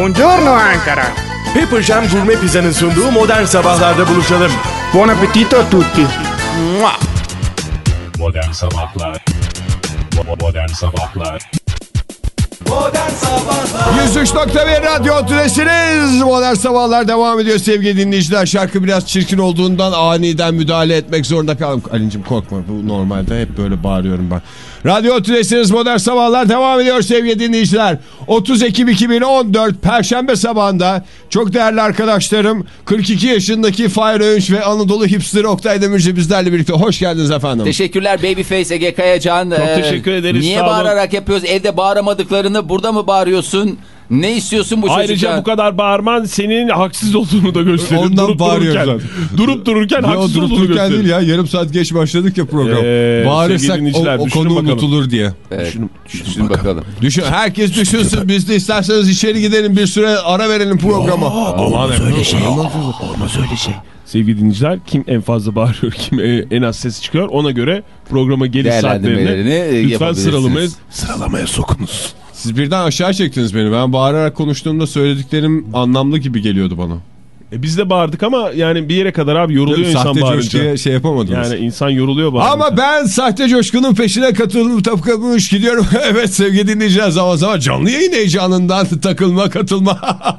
Buongiorno Ankara. Pepper Jam Gourmet Pizza'nın sunduğu modern sabahlarda buluşalım. Buon appetito a tutti. Modern Sabahlar Modern Sabahlar 103.1 Radyo Tülesi'niz. Modern Sabahlar devam ediyor sevgili dinleyiciler. Şarkı biraz çirkin olduğundan aniden müdahale etmek zorunda kaldım. Ali'cim korkma bu normalde hep böyle bağırıyorum ben. Radyo Tülesi'niz Modern Sabahlar devam ediyor sevgili dinleyiciler. 30 Ekim 2014 Perşembe sabahında çok değerli arkadaşlarım 42 yaşındaki Fahir Öğünç ve Anadolu Hipster Oktay Demirci bizlerle birlikte. Hoş geldiniz efendim. Teşekkürler Babyface Ege Kayacan. Çok teşekkür ederiz, Niye sağ olun. bağırarak yapıyoruz? Evde bağıramadıklarını burada mı bağırıyorsun? Ne istiyorsun bu Ayrıca çocuktan? bu kadar bağırman senin haksız olduğunu da gösteriyor. Ondan durup bağırıyor dururken, durup dururken Ya haksız durup olduğunu dururken gösteriyor. değil ya yarım saat geç başladık ya program. Ee, Bağırırsak o, o düşünün konu bakalım. unutulur diye. Evet, Düşünün- düşün bakalım. Düşün, herkes düşünsün biz de isterseniz içeri gidelim bir süre ara verelim programa. Aman öyle şey. Sevgili dinleyiciler kim en fazla bağırıyor kim e, en az ses çıkıyor ona göre programa geliş saatlerini lütfen sıralamaya, sıralamaya sokunuz. Siz birden aşağı çektiniz beni. Ben bağırarak konuştuğumda söylediklerim anlamlı gibi geliyordu bana. E, biz de bağırdık ama yani bir yere kadar abi yoruluyor insan Sahte bağırınca. coşkuya şey yapamadınız. Yani insan yoruluyor bağırınca. Ama ben sahte coşkunun peşine katıldım takılmış gidiyorum. evet sevgili dinleyiciler zaman zaman canlı yayın heyecanından takılma katılma.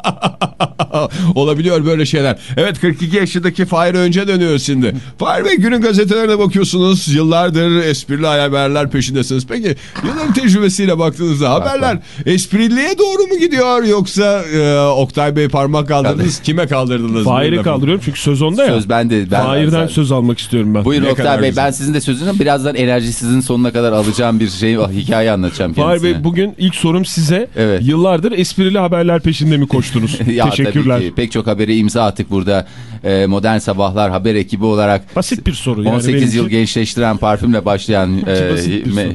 Olabiliyor böyle şeyler. Evet 42 yaşındaki Fahir Önce dönüyoruz şimdi. Fahir Bey günün gazetelerine bakıyorsunuz. Yıllardır esprili haberler peşindesiniz. Peki yılların tecrübesiyle baktığınızda haberler espriliye doğru mu gidiyor yoksa e, Oktay Bey parmak kaldırdınız kime kaldırdınız? Fahir'i Buyurun efendim. kaldırıyorum çünkü söz onda ya. Söz bende. Ben Fahir'den söz almak istiyorum ben. Buyurun Oktay Bey güzel. ben sizin de sözünü birazdan enerjisizin sonuna kadar alacağım bir şey hikaye anlatacağım Fahir kendisine. Bey bugün ilk sorum size. Evet. Yıllardır esprili haberler peşinde mi koştunuz? ya Teşekkürler. tabii ki pek çok habere imza attık burada. Ee, Modern Sabahlar haber ekibi olarak Basit bir soru. Yani 18 benim yıl için. gençleştiren parfümle başlayan e,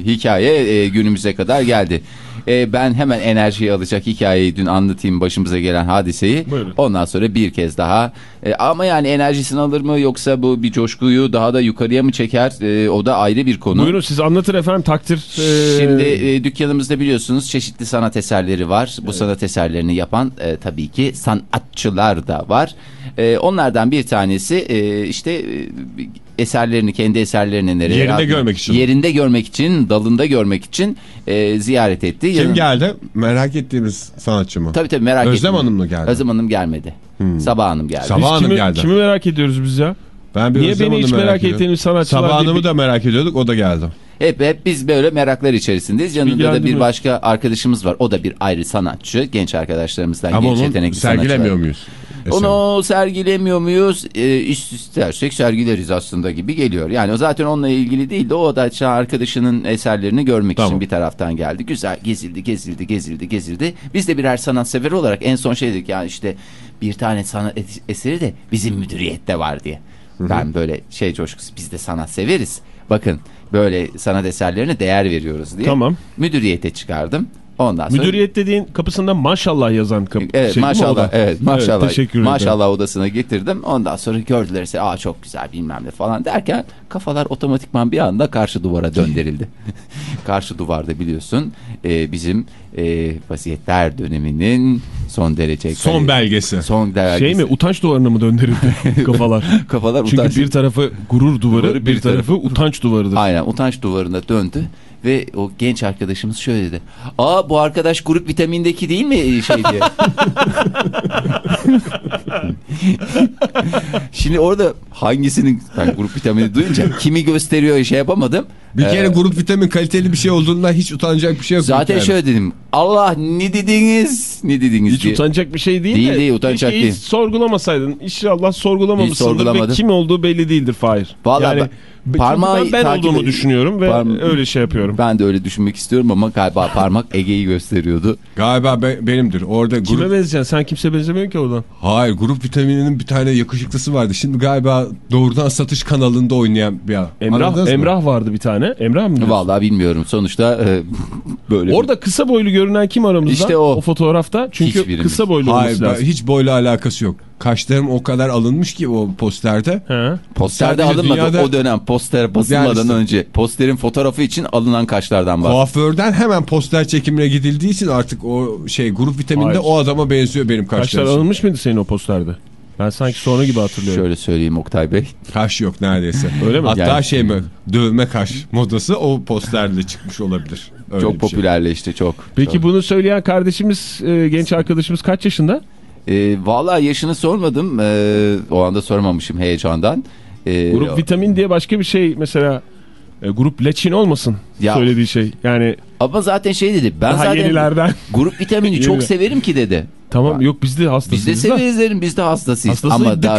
hikaye e, günümüze kadar geldi. E, ben hemen enerjiyi alacak hikayeyi dün anlatayım başımıza gelen hadiseyi. Buyurun. Ondan sonra bir kez daha. E, ama yani enerjisini alır mı yoksa bu bir coşkuyu daha da yukarıya mı çeker? E, o da ayrı bir konu. Buyurun siz anlatın efendim takdir. Ee, Şimdi e, dükkanımızda biliyorsunuz çeşitli sanat eserleri var. Bu sanat eserlerini yapan e, tabii ki sanatçılar da var. E, onlardan bir tanesi e, işte e, eserlerini kendi eserlerini nereye Yerinde görmek için. yerinde görmek için dalında görmek için e, ziyaret etti. Kim Yanı- geldi? Merak ettiğimiz sanatçı mı? Tabii tabii merak Özlem. Hanım mı geldi? Özlem Hanım gelmedi. Sabah Hanım geldi. Sabah biz Hanım kimi, geldi. kimi merak ediyoruz biz ya? Ben bir Niye Özlem beni hiç Hanım'ı merak ediyorum. ettiğiniz sanatçılar Sabah? Hanım'ı da merak ediyorduk o da geldi. Hep hep biz böyle meraklar içerisindeyiz. Yanında da bir başka arkadaşımız var. O da bir ayrı sanatçı. Genç arkadaşlarımızdan Ama genç onu yetenekli sergilemiyor sanatçılar. muyuz? Onu sergilemiyor muyuz? E, istersek sergileriz aslında gibi geliyor. Yani o zaten onunla ilgili değil de o da arkadaşının eserlerini görmek Tamam. için bir taraftan geldi. Güzel gezildi, gezildi, gezildi, gezildi. Biz de birer sanatsever olarak en son şey dedik ya işte bir tane sanat es- eseri de bizim müdüriyette var diye. Ben böyle şey coşkusu biz de sanat severiz. Bakın böyle sanat eserlerine değer veriyoruz diye. Tamam. Müdüriyete çıkardım. Ondan sonra Müdüriyet dediğin kapısında maşallah yazan kapı. Evet şey maşallah evet maşallah teşekkür ederim. maşallah odasına getirdim ondan sonra gördüler ise aa çok güzel bilmem ne falan derken kafalar otomatikman bir anda karşı duvara döndürüldü. karşı duvarda biliyorsun e, bizim e, vasiyetler döneminin son derece Son belgesi. son derece Şey mi utanç duvarına mı döndürüldü kafalar? kafalar Çünkü utanç bir tarafı gurur duvarı, Duvarı, bir, bir tarafı tarafı- utanç duvarıdır. Aynen utanç duvarına döndü ve o genç arkadaşımız şöyle dedi. Aa bu arkadaş grup vitamindeki değil mi şey diye. Şimdi orada hangisinin ben grup vitamini duyunca kimi gösteriyor şey yapamadım. Bir kere Ee, grup vitamin kaliteli bir şey olduğundan hiç utanacak bir şey yok. zaten yani. şöyle dedim. Allah ne dediniz? Ne dediniz Hiç diye. utanacak bir şey değil, Değil, de. değil, utanacak değil. Hiç sorgulamasaydın. İnşallah sorgulamamışsındır ve sorgulamadım. kim olduğu belli değildir Fahir. Vallahi yani, ben- parmağı ben, ben olduğumu düşünüyorum ve öyle şey yapıyorum. Ben de öyle düşünmek istiyorum ama galiba parmak Ege'yi gösteriyordu. Galiba be- benimdir. Orada Kime grup... benzeyeceksin? Sen kimse benzemiyor ki oradan. Hayır grup vitamininin bir tane yakışıklısı vardı. Şimdi galiba doğrudan satış kanalında oynayan bir adam. Emrah, Anladınız mı? Emrah vardı bir tane. Emrah mı? Vallahi bilmiyorum. Sonuçta e, böyle bir- Orada kısa boylu görünen kim aramızda? İşte o. fotoğrafta. Çünkü. Kısa boylu Hayır olması ben- lazım. hiç boyla alakası yok. Kaşlarım o kadar alınmış ki o posterde. He. Posterde Sadece alınmadı dünyada- o dönem poster basılmadan Yani işte- önce. Posterin fotoğrafı için alınan kaşlardan var. Kuaförden hemen poster çekimine gidildiği için artık o şey grup vitaminde Hayır. o adama benziyor benim Kaşlar kaşlarım. alınmış mıydı senin o posterde? Ben sanki sonra gibi hatırlıyorum. Şöyle söyleyeyim Oktay Bey. Kaş yok neredeyse. Öyle mi? Hatta Yani- şey mi dövme kaş modası o posterde çıkmış olabilir. Öyle çok bir şey. popülerleşti çok. Peki Çok. bunu söyleyen kardeşimiz, e, genç arkadaşımız kaç yaşında? Ee, Valla yaşını sormadım. Ee, o anda sormamışım heyecandan. Ee, Grup vitamin diye başka bir şey mesela e, grup leçin olmasın Ya- söylediği şey. Yani Ama zaten şey dedi. Ben daha zaten yenilerden. grup vitamini çok severim ki dedi. tamam yok biz de Biz de hastasıyız severiz derim. Biz de hastasıyız. Hastasıyız, Ama dık. daha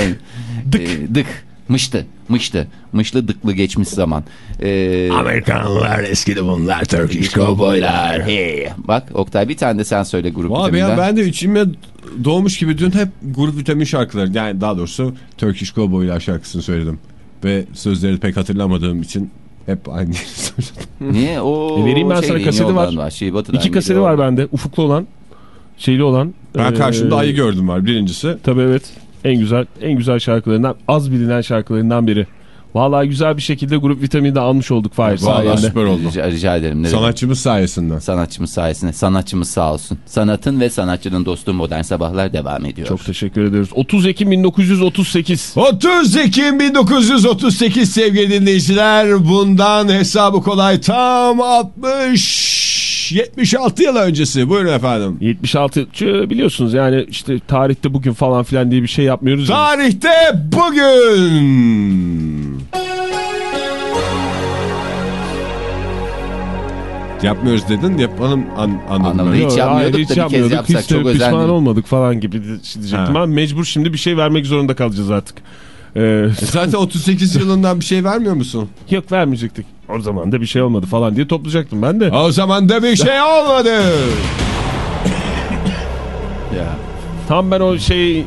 Dık. Ee, dık. Mıştı. Mıştı. Mışlı dıklı geçmiş zaman. Ee, Amerikanlılar eskidi bunlar Turkish cowboylar. hey. Bak Oktay bir tane de sen söyle grup Vay be vitaminden. ya ben de içime doğmuş gibi dün hep grup vitamin şarkıları yani daha doğrusu Turkish Cowboylar şarkısını söyledim. Ve sözleri pek hatırlamadığım için hep aynı yeri söyledim. Niye? O E, vereyim ben sana, şeyin kaseti yoldan var. Şey, İki kaseti var bende. Ufuklu olan, şeyli olan. Ben Ee, karşımda ayı gördüm var birincisi. Tabii evet. En güzel en güzel şarkılarından, az bilinen şarkılarından biri. Vallahi güzel bir şekilde grup vitamini de almış olduk Fahir Vallahi sayende. süper oldu. Rica, rica ederim. Ne demek? Sanatçımız sayesinden. Sanatçımız sayesinde. Sanatçımız sağ olsun. Sanatın ve sanatçının dostu Modern Sabahlar devam ediyor. Çok teşekkür ediyoruz. 30 Ekim 1938. 30 Ekim 1938 sevgili dinleyiciler. Bundan hesabı kolay tam 60 76 yıl öncesi. Buyurun efendim. 76 Çünkü biliyorsunuz yani işte tarihte bugün falan filan diye bir şey yapmıyoruz. ya. Tarihte bugün. Yapmıyoruz dedin yapalım an, anladım. Anlamadım. ben. Hiç Yok, yapmıyorduk hayır, da hiç bir kez yapmıyorduk. yapsak Hiç çok özel pişman olmadık falan gibi diyecektim. Ha. Ama mecbur şimdi bir şey vermek zorunda kalacağız artık. Ee, E Zaten 38 yılından bir şey vermiyor musun? yok vermeyecektik. O zaman da bir şey olmadı falan diye toplayacaktım ben de. O zaman da bir şey olmadı. Ya. Tam ben o şey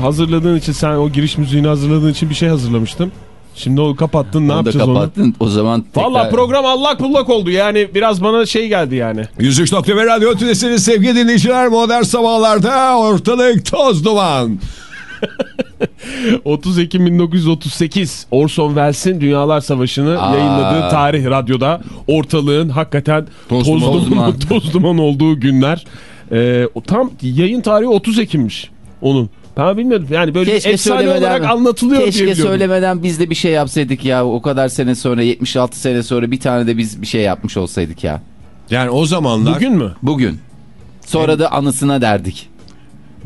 hazırladığın için sen o giriş müziğini hazırladığın için bir şey hazırlamıştım. Şimdi o kapattın ne Onu yapacağız onu? kapattın. O zaman tekrar... Valla program allak bullak oldu yani biraz bana şey geldi yani. 103.1 Radyo Tülesi'niz sevgili dinleyiciler modern sabahlarda ortalık toz duman. 30 Ekim 1938 Orson Welles'in Dünyalar Savaşı'nı Aa. yayınladığı tarih radyoda ortalığın hakikaten toz, Toz duman, duman. toz duman olduğu günler. Ee, o tam yayın tarihi 30 Ekim'miş onun. Ben bilmiyordum yani böyle Keşke efsane söylemeden- olarak anlatılıyor diye Keşke söylemeden biz de bir şey yapsaydık ya. O kadar sene sonra 76 sene sonra bir tane de biz bir şey yapmış olsaydık ya. Yani o zamanlar Bugün mü? Bugün. Sonra da anısına derdik.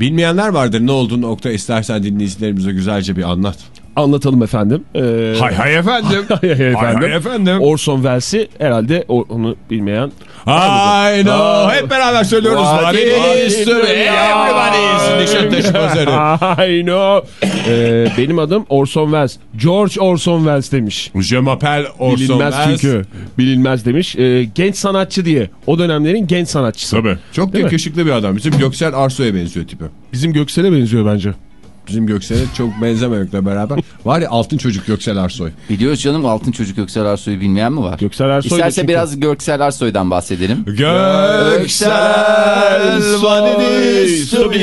Bilmeyenler vardır ne olduğunu nokta istersen dinleyicilerimize güzelce bir anlat. Anlatalım efendim. Ee, Hay hay efendim. hay hay efendim. hay efendim. Orson Welles'i herhalde onu bilmeyen I know. Aa. Hep beraber söylüyoruz. What is is the- Everybody's Nişantaşı pazarı. I know. Ee, benim adım Orson Welles. George Orson Welles demiş. Je m'appelle Orson Bilinmez Welles. çünkü. Bilinmez demiş. Ee, genç sanatçı diye. O dönemlerin genç sanatçısı. Tabii. Çok yakışıklı bir adam. Bizim Göksel Arso'ya benziyor tipi. Bizim Göksel'e benziyor bence. Bizim Göksel'e çok benzememekle beraber. Var ya altın çocuk Göksel Arsoy. Biliyoruz canım Altın Çocuk Göksel Arsoy'u bilmeyen mi var? Göksel Ersoy da İsterse çünkü- biraz Göksel Arsoy'dan bahsedelim. Göksel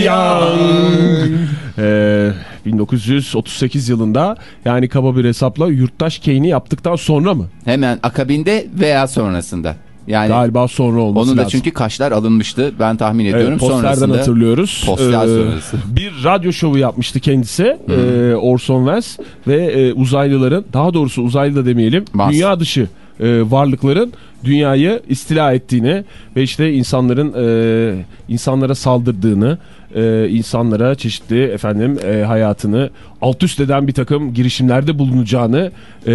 young. Ee, 1938 yılında yani kaba bir hesapla yurttaş Kane'i yaptıktan sonra mı? Hemen akabinde veya sonrasında. Yani Galiba sonra olması onun da lazım. çünkü kaşlar alınmıştı. Ben tahmin ediyorum. Evet, posterden sonrasında hatırlıyoruz. Poster Ee, sonrası. Bir radyo şovu yapmıştı kendisi ee, Orson Welles ve e, uzaylıların daha doğrusu uzaylı da demeyelim Mars. dünya dışı e, varlıkların dünyayı istila ettiğini ve işte insanların e, insanlara saldırdığını e, insanlara çeşitli efendim e, hayatını alt üst eden bir takım girişimlerde bulunacağını e,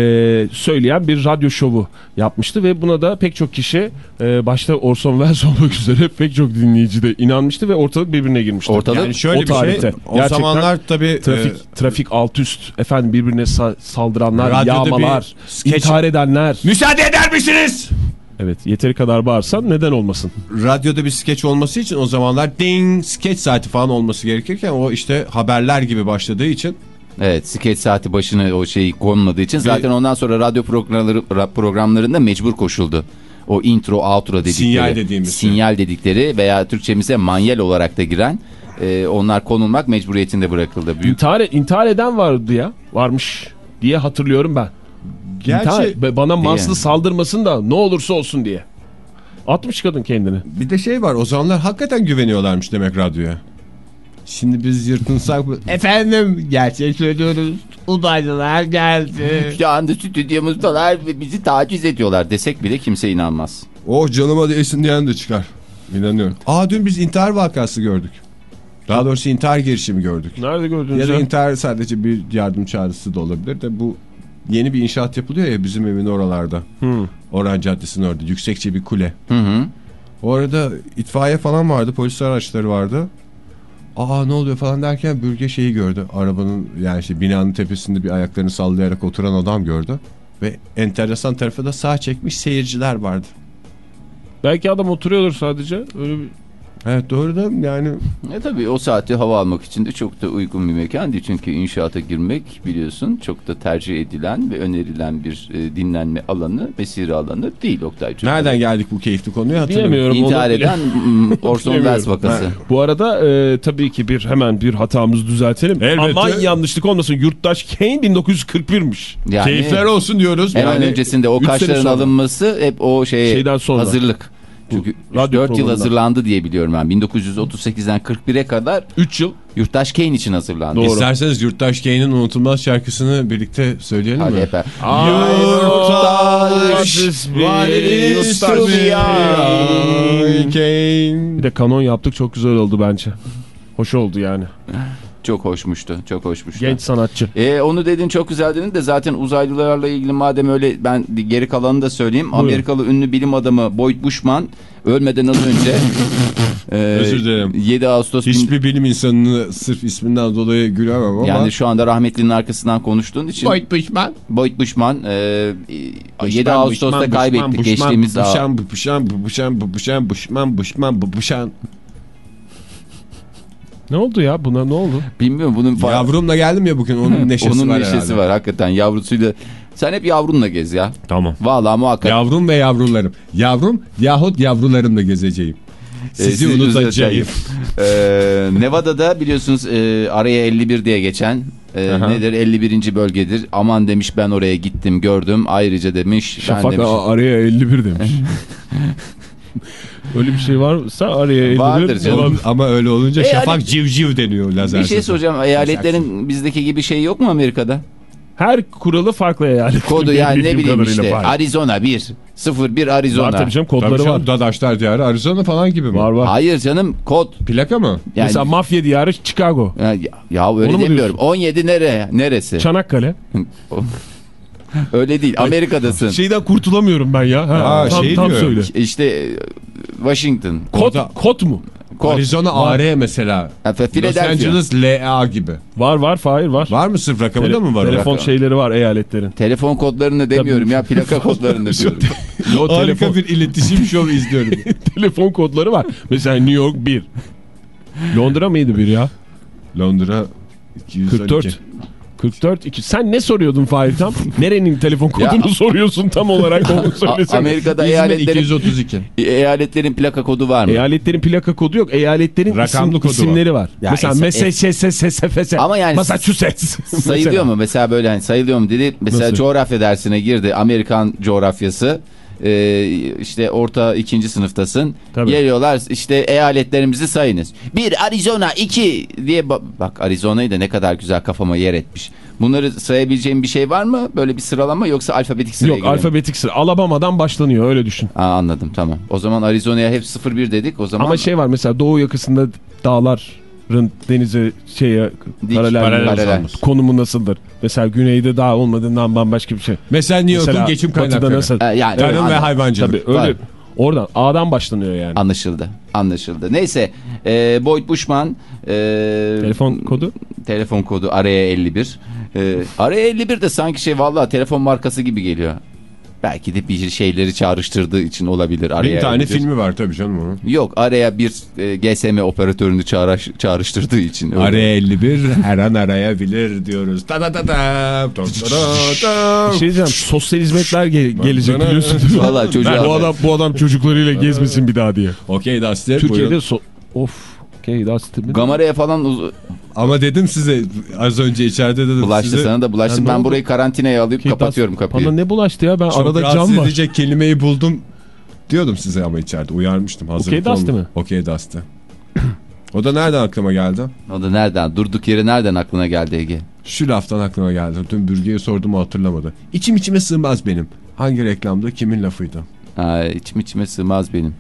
söyleyen bir radyo şovu yapmıştı ve buna da pek çok kişi e, başta Orson Welles olmak üzere pek çok dinleyici de inanmıştı ve ortalık birbirine girmişti. Ortalık- Yani şöyle O bir şey. tarihte. O Gerçekten zamanlar tabii Trafik, e, trafik alt üst efendim birbirine sa- saldıranlar, yağmalar, skeç- intihar edenler. müsaade eder misiniz? Evet yeteri kadar bağırsan neden olmasın? Radyoda bir skeç olması için o zamanlar ding skeç saati falan olması gerekirken o işte haberler gibi başladığı için Evet skeç saati başına o şeyi konmadığı için zaten ondan sonra radyo programları ra- programlarında mecbur koşuldu. O intro outro dedikleri. Sinyal dediğimiz şey. Sinyal dedikleri veya Türkçemize manyel olarak da giren e, onlar konulmak mecburiyetinde bırakıldı. Büyük İntihar, intihar eden vardı ya. Varmış diye hatırlıyorum ben. Gerçi İntihar- bana Marslı Diye. saldırmasın da ne olursa olsun diye. Atmış kadın kendini. bir de şey var o zamanlar hakikaten güveniyorlarmış demek radyoya. Şimdi biz yırtınsak? Efendim gerçek söylüyoruz. Uzaylılar geldi. şu anda stüdyomuzdalar ve bizi taciz ediyorlar desek bile kimse inanmaz. oh canıma değsin diyen de çıkar. İnanıyorum. Aa dün biz intihar vakası gördük. Daha doğrusu intihar girişimi gördük. Nerede gördünüz Ya da ya? intihar sadece bir yardım çağrısı da olabilir de bu yeni bir inşaat yapılıyor ya bizim evin oralarda. Hmm. Orhan Caddesi'nin orada yüksekçe bir kule. Hı hı. O arada itfaiye falan vardı polis araçları vardı. Aa ne oluyor falan derken bürge şeyi gördü. Arabanın yani işte binanın tepesinde bir ayaklarını sallayarak oturan adam gördü. Ve enteresan tarafı da sağ çekmiş seyirciler vardı. Belki adam oturuyordur sadece. Öyle bir... Evet doğru da yani E tabii o saatte hava almak için de çok da uygun bir mekan değil. Çünkü inşaata girmek biliyorsun çok da tercih edilen ve önerilen bir e, dinlenme alanı, mesire alanı değil Oktay'cığım. nereden geldik bu keyifli konuya hatırlamıyorum. İntihar eden Orson. Welles vakası. Bu arada e, tabii ki bir hemen bir hatamızı düzeltelim. Elbette. Aman yanlışlık olmasın. Yurttaş Kane 1941'miş. Yani Keyifler olsun diyoruz. hemen Yani öncesinde o kaşların alınması hep o şeye Şeyden sonra. hazırlık. Çünkü radyo 4 yıl hazırlandı diye biliyorum ben. 1938'den 41'e kadar 3 yıl. Yurttaş Kane için hazırlandı. Doğru. İsterseniz Yurttaş Kane'in unutulmaz şarkısını birlikte söyleyelim Hadi mi? hep beraber. Yurttaş, Yurttaş, Bir de kanon yaptık çok güzel oldu bence. Hoş oldu yani. Çok hoşmuştu. Çok hoşmuştu. Genç sanatçı. E, onu dedin çok güzel dedin de zaten uzaylılarla ilgili madem öyle ben geri kalanını da söyleyeyim. Buyurun. Amerikalı ünlü bilim adamı Boyd Bushman ölmeden az önce e, Özür dilerim. 7 Ağustos bin- Hiçbir bilim insanını sırf isminden dolayı gülemem ama. yani şu anda rahmetlinin arkasından konuştuğun için Boyd Bushman. Boyd Bushman e, e, 7 Ağustos'ta kaybettik geçtiğimiz ağ- Buşan, buşan, buşan, buşan, buşman, buşman, buşan. Ne oldu ya buna ne oldu? Bilmiyorum bunun fa- Yavrumla geldim ya bugün onun neşesi onun var neşesi herhalde. var hakikaten yavrusuyla. Sen hep yavrunla gez ya. Tamam. Vallahi muhakkak. Yavrum ve yavrularım. Yavrum yahut yavrularımla gezeceğim. Ee, Sizi sizi unutacağım. Ee, Nevada'da biliyorsunuz e, araya 51 diye geçen e, Aha. nedir 51. bölgedir. Aman demiş ben oraya gittim gördüm. Ayrıca demiş ben Şafak demiş. a- araya 51 demiş. Öyle bir şey varsa araya 51. Vardır canım. Ama öyle olunca E, şafak civciv deniyor lazer. Bir şey soracağım. Eyaletlerin bizdeki gibi şey yok mu Amerika'da? Her kuralı farklı eyalet. Kodu yani ne bileyim işte var. Arizona 1 01 Var Arizona. tabii canım Tabii kodları canım, var. Dadaşlar diyarı Arizona falan gibi mi? Var var. Hayır canım kod. Plaka mı? Yani, Mesela mafya diyarı Chicago. ya, ya öyle Onu demiyorum. 17 nere? Neresi? Çanakkale. öyle değil. Amerika'dasın. Şeyden kurtulamıyorum ben ya. Ha, Aa, tam, şey tam diyor. söyle. İşte e, Washington. Kod, Orada- kod mu? Kod. Arizona AR mesela. Ha, Los Philadelphia. Angeles LA gibi. Var var Fahir var. Var mı sırf rakamı Tele- da mı var? Telefon Rakam. şeyleri var eyaletlerin. Telefon kodlarını demiyorum ya plaka kodlarını diyorum. O Harika telefon, bir iletişim şovu izliyorum. telefon kodları var. Mesela New York 1. Londra mıydı bir ya? Londra 212. 44. 44 2. Sen ne soruyordun Fahir tam? Nerenin telefon kodunu Ya- soruyorsun tam olarak onu söylesene. Amerika'da İzmir eyaletlerin, 232. eyaletlerin plaka kodu var mı? Eyaletlerin plaka kodu yok. Eyaletlerin Rakamlı isim, kodu isimleri var. Ya Mesela es- Massachusetts. Ama yani Massachusetts. Sayılıyor mu? Mesela böyle hani sayılıyor mu dedi. Mesela Nasıl? coğrafya dersine girdi. Amerikan coğrafyası. Ee, işte orta ikinci sınıftasın. Tabii. Geliyorlar işte eyaletlerimizi sayınız. Bir Arizona, iki diye ba- bak Arizona'yı da ne kadar güzel kafama yer etmiş. Bunları sayabileceğim bir şey var mı? Böyle bir sıralama yoksa alfabetik sıraya Yok girelim? alfabetik sıra. Alabama'dan başlanıyor öyle düşün. Aa, anladım tamam. O zaman Arizona'ya hep 01 dedik. O zaman Ama şey var mesela doğu yakasında dağların denize şeye Dik, paralel, paralel konumu nasıldır? Mesela güneyde dağ olmadığından bambaşka bir şey. Mesela New York'un geçim kaynakları. nasıl? Ee, yani Tarım ve anladım. hayvancılık. Tabii öyle. Var. Oradan A'dan başlanıyor yani. Anlaşıldı. Anlaşıldı. Neyse. E, Boyd Bushman e, Telefon kodu? telefon kodu araya 51. E, araya 51 de sanki şey vallahi telefon markası gibi geliyor. Belki de bir şeyleri çağrıştırdığı için olabilir. Araya Bir tane 51. filmi var tabii canım onun. Yok araya bir e, GSM operatörünü çağrış, çağrıştırdığı için. öyle. Araya 51 her an arayabilir diyoruz. Ta ta ta ta. ta ta ta. Bir şey diyeceğim. Sosyal hizmetler ge- gelecek biliyorsun. Vallahi çocuğa- bu adam bu adam çocuklarıyla gezmesin bir daha diye. Okey Dusty. Türkiye'de so of Okey Dusty mi? Gamara'ya falan Ama dedim size az önce içeride dedim bulaştı size. sana da bulaştı. Yani ben burayı karantinaya alıp Okey, kapatıyorum kapıyı. Bana ne bulaştı ya ben Çok arada cam var. edecek kelimeyi buldum diyordum size ama içeride uyarmıştım. Hazırlıklı Okey olun. mi? Okey Dusty. o da nereden aklıma geldi? O da nereden? Durduk yere nereden aklına geldi Ege? Şu laftan aklıma geldi. Dün bürgeye sordum hatırlamadı. İçim içime sığmaz benim. Hangi reklamda kimin lafıydı? Ha, içim içime sığmaz benim.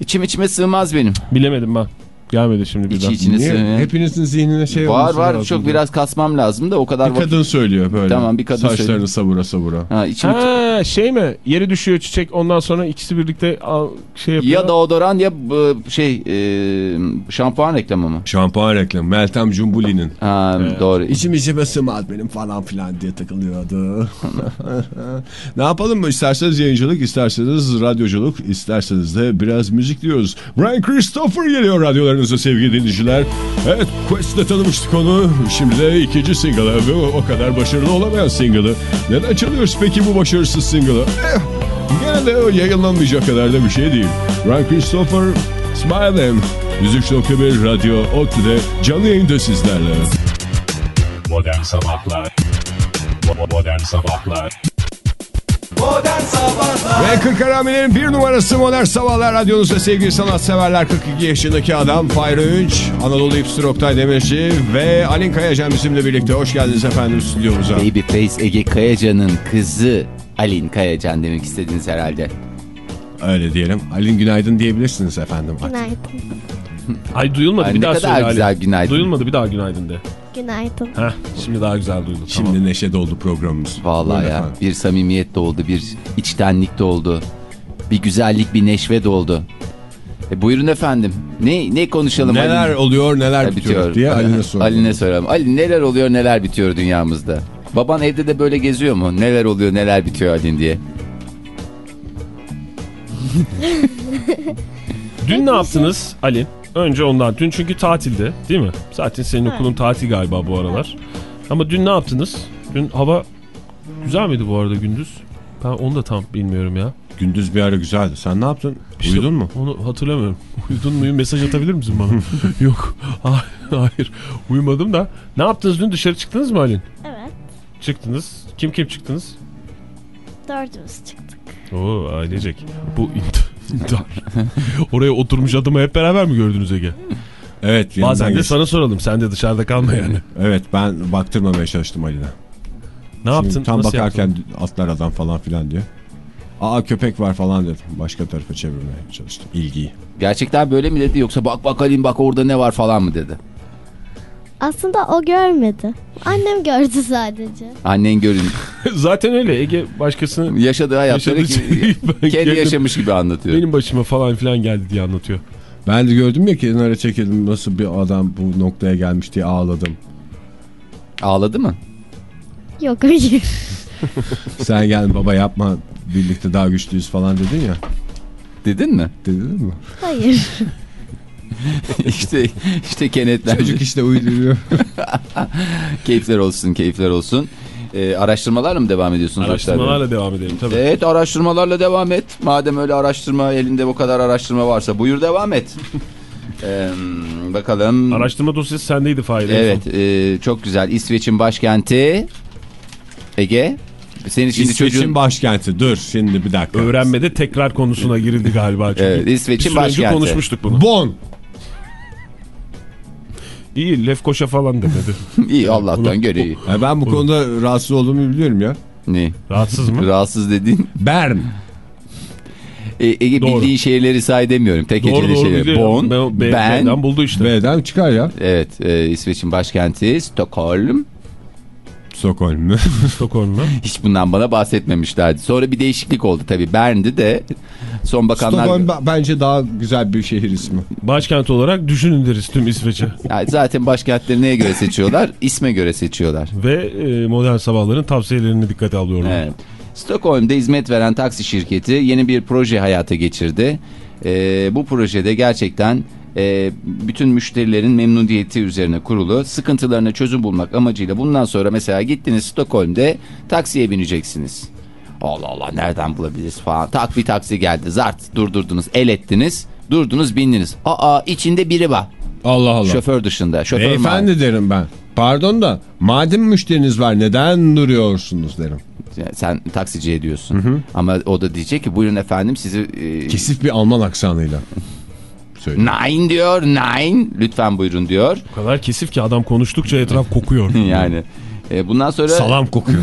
İçim içime sığmaz benim. Bilemedim ben. Gelmedi şimdi birden. İçi içine. Hepinizin zihnine şey Var var lazım çok diye. biraz kasmam lazım da o kadar Bir kadın söylüyor böyle. Tamam, bir kadın Saçlarını söylüyor. savura savura. Ha, içim Ha şey mi? Yeri düşüyor çiçek ondan sonra ikisi birlikte al, şey yapıyor. ya deodorant ya bu şey e, şampuan reklamı mı? Şampuan reklamı. Meltem Cumbuli'nin. Ha, doğru. İçim içime sığmaz benim falan filan diye takılıyordu. ne yapalım mı? İsterseniz yayıncılık, isterseniz radyoculuk, isterseniz de biraz müzik diyoruz. Brian Christopher geliyor radyolarınıza sevgili dinleyiciler. Evet, Quest'te tanımıştık onu. Şimdi de ikinci single'ı ve o kadar başarılı olamayan single'ı. Neden çalıyoruz peki bu başarısız single'ı? Eh, gene de o yayınlanmayacak kadar da bir şey değil. Brian Christopher, Smiling. 103.1 Radyo Otlu'da canlı yayında sizlerle. Modern Sabahlar Bo- Modern Sabahlar Ve 40 Karamilerin bir numarası Modern Sabahlar Radyonuzda sevgili sanatseverler 42 yaşındaki adam Fahri Öğünç, Anadolu Hipster Oktay Demirci ve Alin Kayacan bizimle birlikte. Hoş geldiniz efendim stüdyomuza. Babyface Ege Kayacan'ın kızı Alin Kayacan demek istediniz herhalde. Öyle diyelim. Alin günaydın diyebilirsiniz efendim. Günaydın. Ay duyulmadı Ay, bir ne daha kadar söyle Ali. güzel günaydın. Duyulmadı bir daha günaydın de. Günaydın. Heh şimdi daha güzel duyuldu. Şimdi Tamam. neşe doldu programımız. Vallahi Buyurun ya efendim. bir samimiyet de oldu, bir içtenlik de oldu. Bir güzellik, bir neşve de oldu. E, buyurun efendim. Ne ne konuşalım? Neler Ali? oluyor neler Ha, bitiyor, diye Alin'e soralım. Ali'ne soralım. Ali neler oluyor neler bitiyor dünyamızda? Baban evde de böyle geziyor mu? Neler oluyor neler bitiyor Ali'nin diye. Dün ne yaptınız Ali? Önce ondan. Dün çünkü tatilde değil mi? Zaten senin okulun tatil galiba bu aralar. Ama dün ne yaptınız? Dün hava güzel miydi bu arada gündüz? Ben onu da tam bilmiyorum ya. Gündüz bir ara güzeldi. Sen ne yaptın? İşte Uyudun mu? Onu hatırlamıyorum. Uyudun mu? Mesaj atabilir misin bana? Yok. Hayır, Hayır. Uyumadım da. Ne yaptınız dün? Dışarı çıktınız mı Halin? Evet. Çıktınız. Kim kim çıktınız? Dördümüz çıktık. Oo ailecek. Bu intihar. Oraya oturmuş adamı hep beraber mi gördünüz Ege? Evet. Bazen de geç- sana soralım. Sen de dışarıda kalma yani. Evet ben baktırmamaya çalıştım Ali'ne. Ne Şimdi yaptın? Tam Nasıl bakarken yaptın? atlar adam falan filan diye. Aa köpek var falan dedim. Başka tarafa çevirmeye çalıştım ilgiyi. Gerçekten böyle mi dedi yoksa bak bak Ali'm bak orada ne var falan mı dedi? Aslında o görmedi. Annem gördü sadece. Annen görün Zaten öyle. Ege başkasının yaşadığı hayatları ben kendi kendim- yaşamış gibi anlatıyor. benim başıma falan filan geldi diye anlatıyor. Ben de gördüm ya kenara çekildim nasıl bir adam bu noktaya gelmiş diye ağladım. Ağladı mı? Yok hayır. Sen gel baba yapma birlikte daha güçlüyüz falan dedin ya. Dedin mi? Dedin mi? Hayır. işte işte kenetlendi. Çocuk işte uyduruyor. Keyifler olsun, keyifler olsun. Ee, araştırmalarla mı devam ediyorsunuz? Araştırmalarla devam edelim tabii. Evet araştırmalarla devam et. Madem öyle araştırma elinde bu kadar araştırma varsa buyur devam et. Ee, bakalım. Araştırma dosyası sendeydi Fahir. en son. Evet e, çok güzel. İsveç'in başkenti. Ege. Senin şimdi İsveç'in çocuğun... başkenti. Dur şimdi bir dakika. Öğrenmede tekrar konusuna girildi galiba. Çünkü Evet, İsveç'in başkenti. konuşmuştuk bunu. Bon. İyi Lefkoşa falan demedi. İyi Allah'tan göre iyi. Ya ben bu konuda rahatsız olduğumu biliyorum ya. Ne? Rahatsız mı? Rahatsız dediğin. Bern. E, Doğru. bildiğin şeyleri say demiyorum. Tek doğru heceli biliyorum. Bon, ben, ben, ben, B'den buldu işte. B'den çıkar ya. Evet e, İsveç'in başkenti Stockholm. Stockholm mü? Stockholm'da. Hiç bundan bana bahsetmemişlerdi. Sonra bir değişiklik oldu tabii. Bern'di de son bakanlar... Stockholm bence daha güzel bir şehir ismi. Başkent olarak düşünün deriz tüm İsveç'e. Yani zaten başkentleri neye göre seçiyorlar? İsme göre seçiyorlar. Ve e, modern sabahların tavsiyelerini dikkate alıyorlar. Evet. Stockholm'da hizmet veren taksi şirketi yeni bir proje hayata geçirdi. Ee, bu projede gerçekten e, bütün müşterilerin memnuniyeti üzerine kurulu sıkıntılarına çözüm bulmak amacıyla bundan sonra mesela gittiniz Stockholm'de taksiye bineceksiniz. Allah Allah nereden bulabiliriz falan. Tak bir taksi geldi zart durdurdunuz el ettiniz durdunuz bindiniz. Aa içinde biri var. Allah Allah. Şoför dışında. Şoför Beyefendi maaş. derim ben. Pardon da madem müşteriniz var neden duruyorsunuz derim. Yani Sen taksiciye diyorsun. Ama o da diyecek ki buyurun efendim sizi... E, Kesif bir Alman aksanıyla. Söyle. Nine diyor, nine. Lütfen buyurun diyor. O kadar kesif ki adam konuştukça etraf kokuyor. yani e, bundan sonra Salam kokuyor.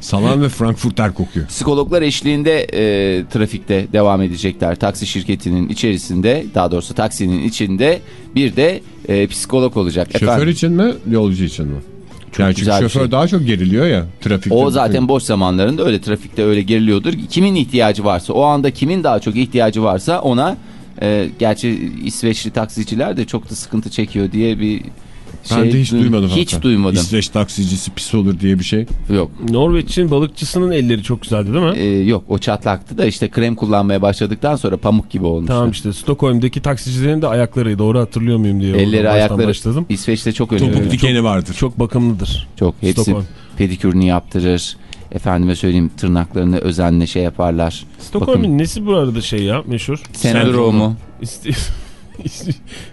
Salam ve Frankfurter kokuyor. psikologlar eşliğinde e, trafikte devam edecekler. Taksi şirketinin içerisinde, daha doğrusu taksinin içinde bir de e, psikolog olacak. Şoför Efendim, için mi yolcu için mi? yani çünkü şoför şey. daha çok geriliyor ya trafikte. o zaten boş zamanlarında öyle trafikte öyle geriliyordur. Kimin ihtiyacı varsa, o anda kimin daha çok ihtiyacı varsa ona e, gerçi İsveçli taksiciler de çok da sıkıntı çekiyor diye bir şey Ben de hiç duy- duymadım. Hiç hatta. duymadım. İsveç taksicisi pis olur diye bir şey. Yok. Norveç'in balıkçısının elleri çok güzeldi değil mi? E, yok o çatlaktı da işte krem kullanmaya başladıktan sonra pamuk gibi olmuş. Tamam işte Stockholm'daki taksicilerin de ayakları doğru hatırlıyor muyum diye. Elleri ayakları başladım. İsveç'te çok önemli. Topuk Çok, dikeni vardır. Çok bakımlıdır. çok hepsi Stockholm. pedikürünü yaptırır. Efendime söyleyeyim tırnaklarını özenle şey yaparlar. Stockholm'un nesi bu arada şey ya meşhur? Sendromu.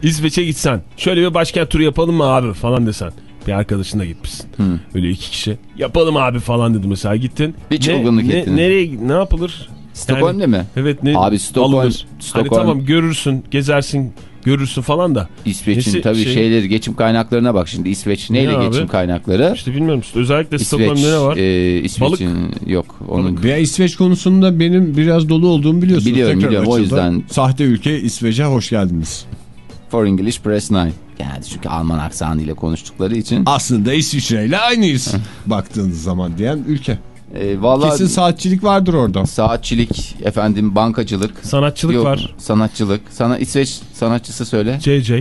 İsveç'e gitsen şöyle bir başkent turu yapalım mı abi falan desen. Bir arkadaşınla gitmişsin. Hı. Öyle iki kişi. Yapalım abi falan dedi mesela gittin. Bir çılgınlık ne, ettin. Nereye ne yapılır? Stockholm'de mi? Evet ne Abi Stockholm- alınır? Stockholm- Hani tamam görürsün gezersin görürsün falan da. İsveç'in tabii şey- şeyleri geçim kaynaklarına bak şimdi İsveç neyle abi? geçim kaynakları? İşte bilmiyorum özellikle İsveç, ne var? e, İsveç'in yok onun Ya İsveç konusunda benim biraz dolu olduğumu biliyorsunuz. Biliyorum, Tekrar biliyorum. O yüzden- Sahte ülke İsveç'e hoş geldiniz. For English Press 9. Yani çünkü Alman aksanıyla konuştukları için. Aslında İsviçre ile aynıyız baktığınız zaman diyen ülke. E, vallahi Kesin saatçilik vardır orada. saatçilik, efendim bankacılık, Sanatçılık yok, var. sanatçılık. Sana İsveç sanatçısı söyle. JJ.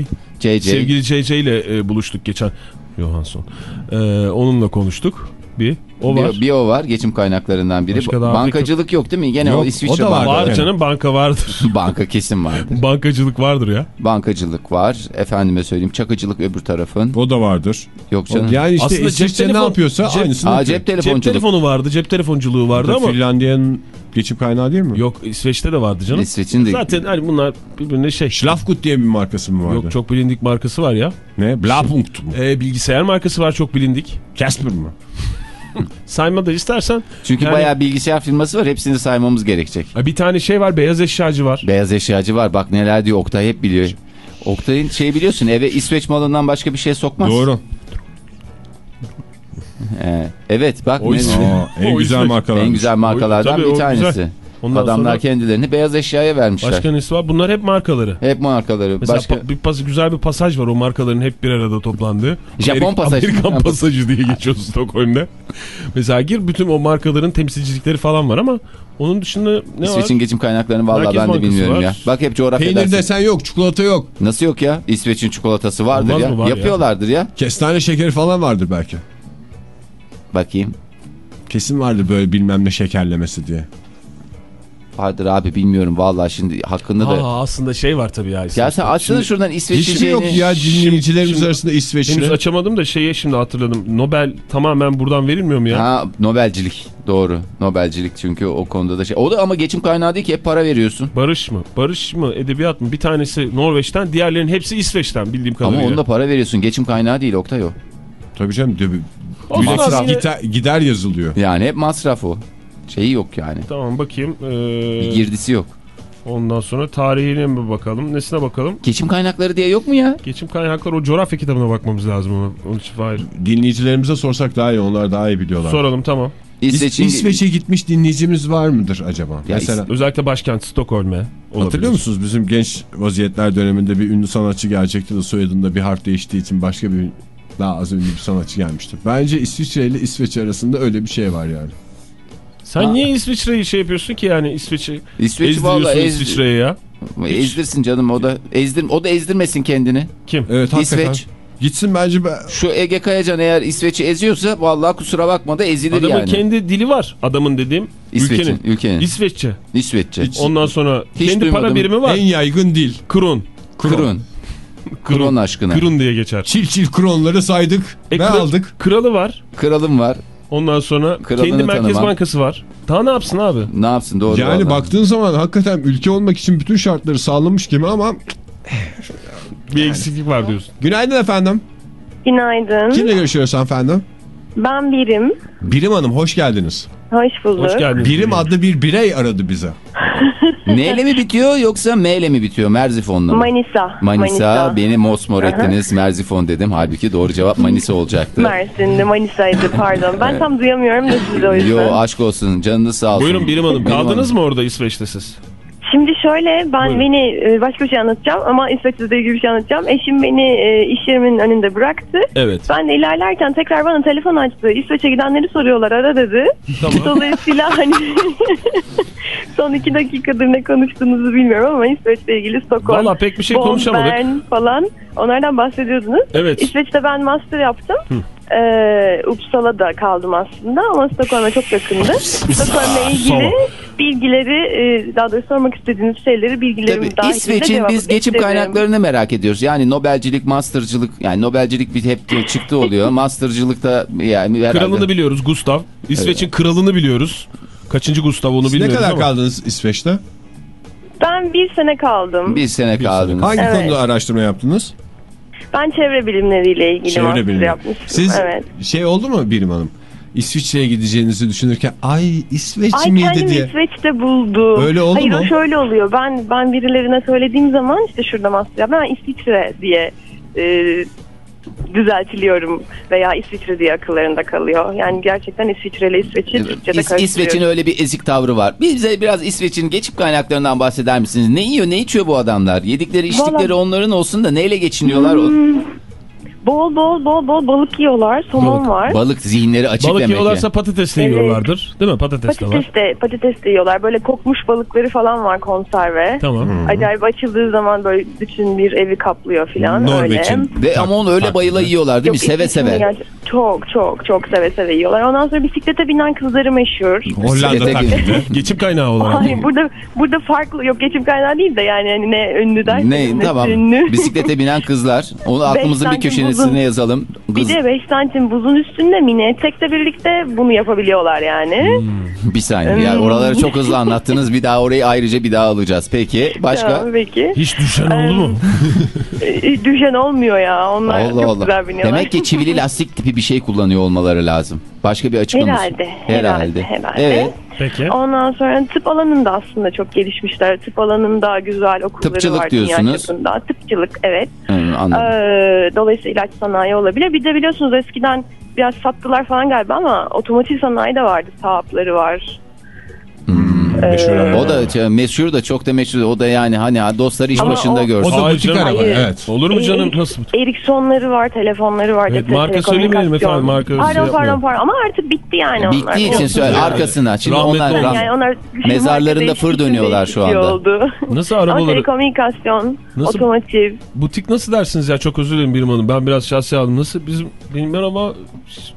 JJ. Sevgili JJ ile e, buluştuk geçen. Johansson. Ee, onunla konuştuk. Bir. O var. Bir, bir o var geçim kaynaklarından biri. Başka Bankacılık yok değil mi? Gene Yok, o İsviçre o da var. Var canım banka vardır. Banka kesin vardı. Bankacılık vardır ya. Bankacılık var. Efendime söyleyeyim çakıcılık öbür tarafın. O da vardır. Yok canım. Yani işte Aslında cep İsviçre ne telefon- yapıyorsa cep- aynısını Aa, cep telefonculuk. Cep telefonu vardı. Cep telefonculuğu vardı ama. Finlandiya'nın geçim kaynağı değil mi? Yok İsveç'te de vardı canım. İsveç'in de Zaten hani bunlar birbirine şey. Schlafgut diye bir markası mı vardı? Yok çok bilindik markası var ya. Ne? Blapunkt mu? Ee, bilgisayar markası var çok bilindik. Casper mı? Sayma da istersen. Çünkü Yani- bayağı bilgisayar firması var. Hepsini saymamız gerekecek. Ha, Bir tane şey var beyaz eşyacı var. Beyaz eşyacı var. Bak neler diyor Oktay hep biliyor. Oktay'ın şey biliyorsun eve İsveç malından başka bir şey sokmaz. Doğru. Ee, evet bak O ne- Aa, en O güzel İsveç- markalar. en güzel markalardan Tabii, bir o tanesi. güzel. Ondan Adamlar sonra kendilerini beyaz eşyaya vermişler. başka nesi var? Bunlar hep markaları. Hep markaları. Mesela başka... pa- bir pas, güzel bir pasaj var o markaların hep bir arada toplandığı. Japon pasajı. Amerikan pasajı diye geçiyor Stockholm'da. Mesela gir bütün o markaların temsilcilikleri falan var ama onun dışında ne İsveç'in var? geçim kaynaklarını vallahi Merkez ben de bilmiyorum var. ya. Bak hep coğrafya Peynir dersi. desen yok, çikolata yok. Nasıl yok ya? İsveç'in çikolatası vardır Olmaz ya. Var ya. Yapıyorlardır ya. Kestane şekeri falan vardır belki. Bakayım. Kesin vardır böyle bilmem ne şekerlemesi diye. Vardır abi bilmiyorum vallahi şimdi hakkında da. Aa, aslında şey var tabii ya. Ya sen açsana şuradan İsveç'in Hiç mi yok şeyini. ya dinleyicilerimiz şimdi- arasında Henüz İsveçli? açamadım da şeye şimdi hatırladım. Nobel tamamen buradan verilmiyor mu ya? Ha Nobelcilik doğru. Nobelcilik çünkü o konuda da şey. O da ama geçim kaynağı değil ki hep para veriyorsun. Barış mı? Barış mı? Edebiyat mı? Bir tanesi Norveç'ten, diğerlerinin hepsi İsveç'ten bildiğim kadarıyla. Ama onda para veriyorsun. Geçim kaynağı değil Oktay o. Tabii canım. Masraf gider, gider yazılıyor. Yani hep masraf o. Şeyi yok yani. Tamam bakayım. Ee, Bir girdisi yok. ondan sonra tarihine mi bakalım? Nesine bakalım? Geçim kaynakları diye yok mu ya? Geçim kaynakları o coğrafya kitabına bakmamız lazım. Onun için hayır. Dinleyicilerimize sorsak daha iyi. Onlar daha iyi biliyorlar. Soralım tamam. İsveç'e gitmiş dinleyicimiz var mıdır acaba? Ya Mesela Özellikle başkent Stockholm'e. hatırlıyor musunuz bizim genç vaziyetler döneminde bir ünlü sanatçı gelecekti de soyadında bir harf değiştiği için başka bir daha az ünlü bir sanatçı gelmişti. Bence İsviçre ile İsveç arasında öyle bir şey var yani. Sen Ha. niye İsviçre'yi şey yapıyorsun ki yani İsveç'i İsveç'i vallahi ezdiriyorsun ez... İsviçre'ye ya? ezdirsin canım o da ezdir o da ezdirmesin kendini. Kim? Evet hakikaten. İsveç. Gitsin bence be- Şu Ege Kayacan eğer İsveç'i eziyorsa vallahi kusura bakma da ezilir Adamın yani. kendi dili var. Adamın dediğim İsveç'in, ülkenin. ülkenin. İsveççe. İsveççe. Ondan sonra Hiç kendi para duymadım. birimi var. en yaygın dil. Kron. Kron. Kron aşkına. Kron diye geçer. Çil çil kronları saydık E, ve kral- aldık. Kralı var. Kralım var. Ondan sonra Kralını kendi Merkez tanımam. Bankası var. Daha ne yapsın abi? Ne yapsın doğru Yani vallahi. baktığın zaman hakikaten ülke olmak için bütün şartları sağlamış gibi ama bir eksiklik var diyorsun. Günaydın efendim. Günaydın. Kimle görüşüyoruz efendim? Ben Birim. Birim Hanım hoş geldiniz. Hoş bulduk. Hoş geldiniz. Birim adlı bir birey aradı bize. Neyle mi bitiyor yoksa M ile mi bitiyor? Merzifon'la mı? Manisa. Manisa, beni mosmor ettiniz. Merzifon dedim. Halbuki doğru cevap Manisa olacaktı. Mersin'de Manisa'ydı pardon. Ben tam duyamıyorum da sizi o yüzden. Yo aşk olsun canınız sağ olsun. Buyurun Birim Hanım. Kaldınız mı orada İsveç'te siz? Şimdi şöyle ben Buyurun. beni e, başka bir şey anlatacağım ama İsveç'le ilgili bir şey anlatacağım. Eşim beni e, iş yerimin önünde bıraktı. Evet. Ben de ilerlerken tekrar bana telefon açtı. İsveç'e gidenleri soruyorlar ara dedi. Tamam. Dolayısıyla hani son iki dakikadır ne konuştuğunuzu bilmiyorum ama İsveç'le ilgili Stockholm, Valla pek bir şey Bonn, konuşamadık. Bern falan onlardan bahsediyordunuz. Evet. İsveç'te ben master yaptım. Ee, Uppsala'da kaldım aslında ama Stockholm'a çok yakındı. Stockholm'la ilgili bilgileri e, daha doğrusu sormak istediğiniz şeyleri bilgilerimi Tabii, dahilinde İsveç'in biz geçim isterim. kaynaklarını merak ediyoruz. Yani Nobelcilik, mastercılık yani Nobelcilik bir hep çıktı oluyor. Mastercılıkta yani herhalde. Kralını biliyoruz Gustav. İsveç'in kralını biliyoruz. Kaçıncı Gustav onu Siz ne bilmiyoruz kadar ama. kaldınız İsveç'te? Ben bir sene kaldım. bir sene kaldınız. Hangi Evet. konuda araştırma yaptınız? Ben çevre bilimleriyle ilgili Çevre master bilimi. yapmıştım. Siz Evet. şey oldu mu Birim Hanım? İsviçre'ye gideceğinizi düşünürken ay İsveç Ay miydi diye. İsveç'te buldu. Öyle oldu Hayır mu? o şöyle oluyor. Ben ben birilerine söylediğim zaman işte şurada master yaptım. Ben İsviçre diye e, düzeltiliyorum veya İsviçre diye akıllarında kalıyor. Yani gerçekten İsviçre ile İsveç'i Evet, İs-. İsveç'in öyle bir ezik tavrı var. Bize biraz İsveç'in geçim kaynaklarından bahseder misiniz? Ne yiyor, ne içiyor bu adamlar? Yedikleri, içtikleri Vallahi- onların olsun da neyle geçiniyorlar? O- Bol bol bol bol balık yiyorlar. Somon Balık. var. Balık zihinleri açık Balık demek yiyorlarsa ki. patates de Evet. yiyorlardır. Değil mi? Patates de var. Patates de, patates de yiyorlar. Böyle kokmuş balıkları falan var konserve. Tamam. Acayip açıldığı zaman böyle bütün bir evi kaplıyor falan. Norveç'in. Ama onu öyle bayıla yiyorlar değil mi? Yok, Seve İsviçre'de seve. gerçi- Çok çok çok seve seve yiyorlar. Ondan sonra bisiklete binen kızları meşhur. Hollanda taklidi. Geçim kaynağı olarak. Hayır burada burada farklı yok geçim kaynağı değil de yani hani ne ünlü derseniz Ne ne tamam. ünlü. Bisiklete binen kızlar. Onu aklımızın bir santim köşesine uzun. yazalım. Bir Kız, de 5 santim buzun üstünde mini etekle birlikte bunu yapabiliyorlar yani. bir saniye. Yani oraları çok hızlı anlattınız. Bir daha orayı ayrıca bir daha alacağız. Peki başka? Tamam, peki. Hiç düşen oldu mu? Ee, Düşen olmuyor ya. Onlar Allah çok Allah. güzel biniyorlar. Demek ki çivili lastik tipi bir şey kullanıyor olmaları lazım. Başka bir açıklaması. Herhalde, herhalde, herhalde. Evet. Peki. Ondan sonra tıp alanında aslında çok gelişmişler. Tıp alanında güzel okulları Tıpçılık var dünya diyorsunuz. çapında. Tıpçılık evet. Hı, anladım. Ee, dolayısıyla ilaç sanayi olabilir. Bir de biliyorsunuz eskiden biraz sattılar falan galiba ama otomotiv sanayi de vardı. Sahapları var. Meşhur araba. O da meşhur da çok da meşhur. O da yani hani dostları iş Ama başında o- görsün. O da butik araba Hayır. evet. Olur mu canım? Erik- Nasıl? Ericsson'ları var, telefonları var. Evet, marka söylemeyelim efendim, marka şey Pardon pardon pardon ama artık bitti yani onlar. Bittiği için söyle Yani. arkasına. Şimdi Rahmetli onlar rah- Yani onlar Mezarlarında fır dönüyorlar şu anda. Oldu. Nasıl Ama arabaları? telekomünikasyon, Nasıl- otomotiv. Butik nasıl dersiniz ya? Çok özür dilerim Birim Hanım. Ben biraz şahsi aldım. Nasıl? Bizim bilmem ama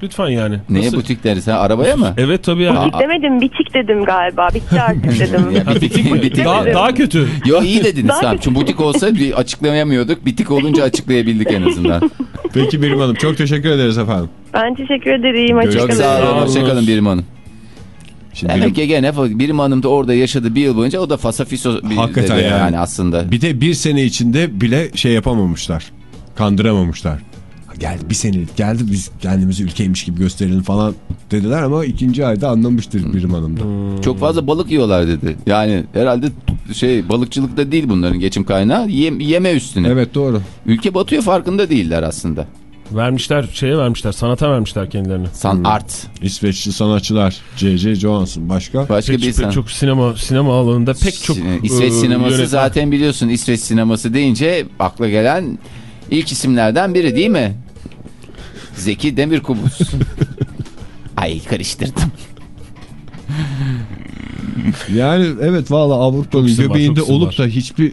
lütfen yani. Neye Nasıl? butik deriz ha? Arabaya mı? Evet tabii yani. Aa. Bitik demedim, bitik dedim galiba. Bitti artık dedim. Ya bitik, bitik. Daha, daha kötü. Yo iyi dediniz Daha tamam. Çünkü butik olsa bir açıklayamıyorduk. Bitik olunca açıklayabildik en azından. Peki Birim Hanım çok teşekkür ederiz efendim. Ben teşekkür ederim. Çok sağ olun. Hoşçakalın Birim Hanım. Şimdi Demek Birim- ki gene Birim Hanım da orada yaşadı bir yıl boyunca. O da fasafiso bir Hakikaten dedi yani. aslında. Bir de bir sene içinde bile şey yapamamışlar. Kandıramamışlar. Geldi bir senelik geldi biz kendimizi ülkeymiş gibi gösterelim falan dediler ama ikinci ayda anlamıştır Birim Hanım da. Çok fazla balık yiyorlar dedi. Yani herhalde şey balıkçılıkta değil bunların geçim kaynağı. Yem- yeme üstüne. Evet doğru. Ülke batıyor farkında değiller aslında. Vermişler şeye vermişler. Sanata vermişler kendilerini. San art. İsveçli sanatçılar C.C. Johansson başka. Başka Pek, bir pek çok sinema sinema alanında pek çok Sine- İsveç e, sineması yönetmen- zaten biliyorsun İsveç sineması deyince akla gelen ilk isimlerden biri değil mi? Zeki Demirkubuz. Ay karıştırdım. Yani evet valla Avrupa'nın göbeğinde olup var. da hiçbir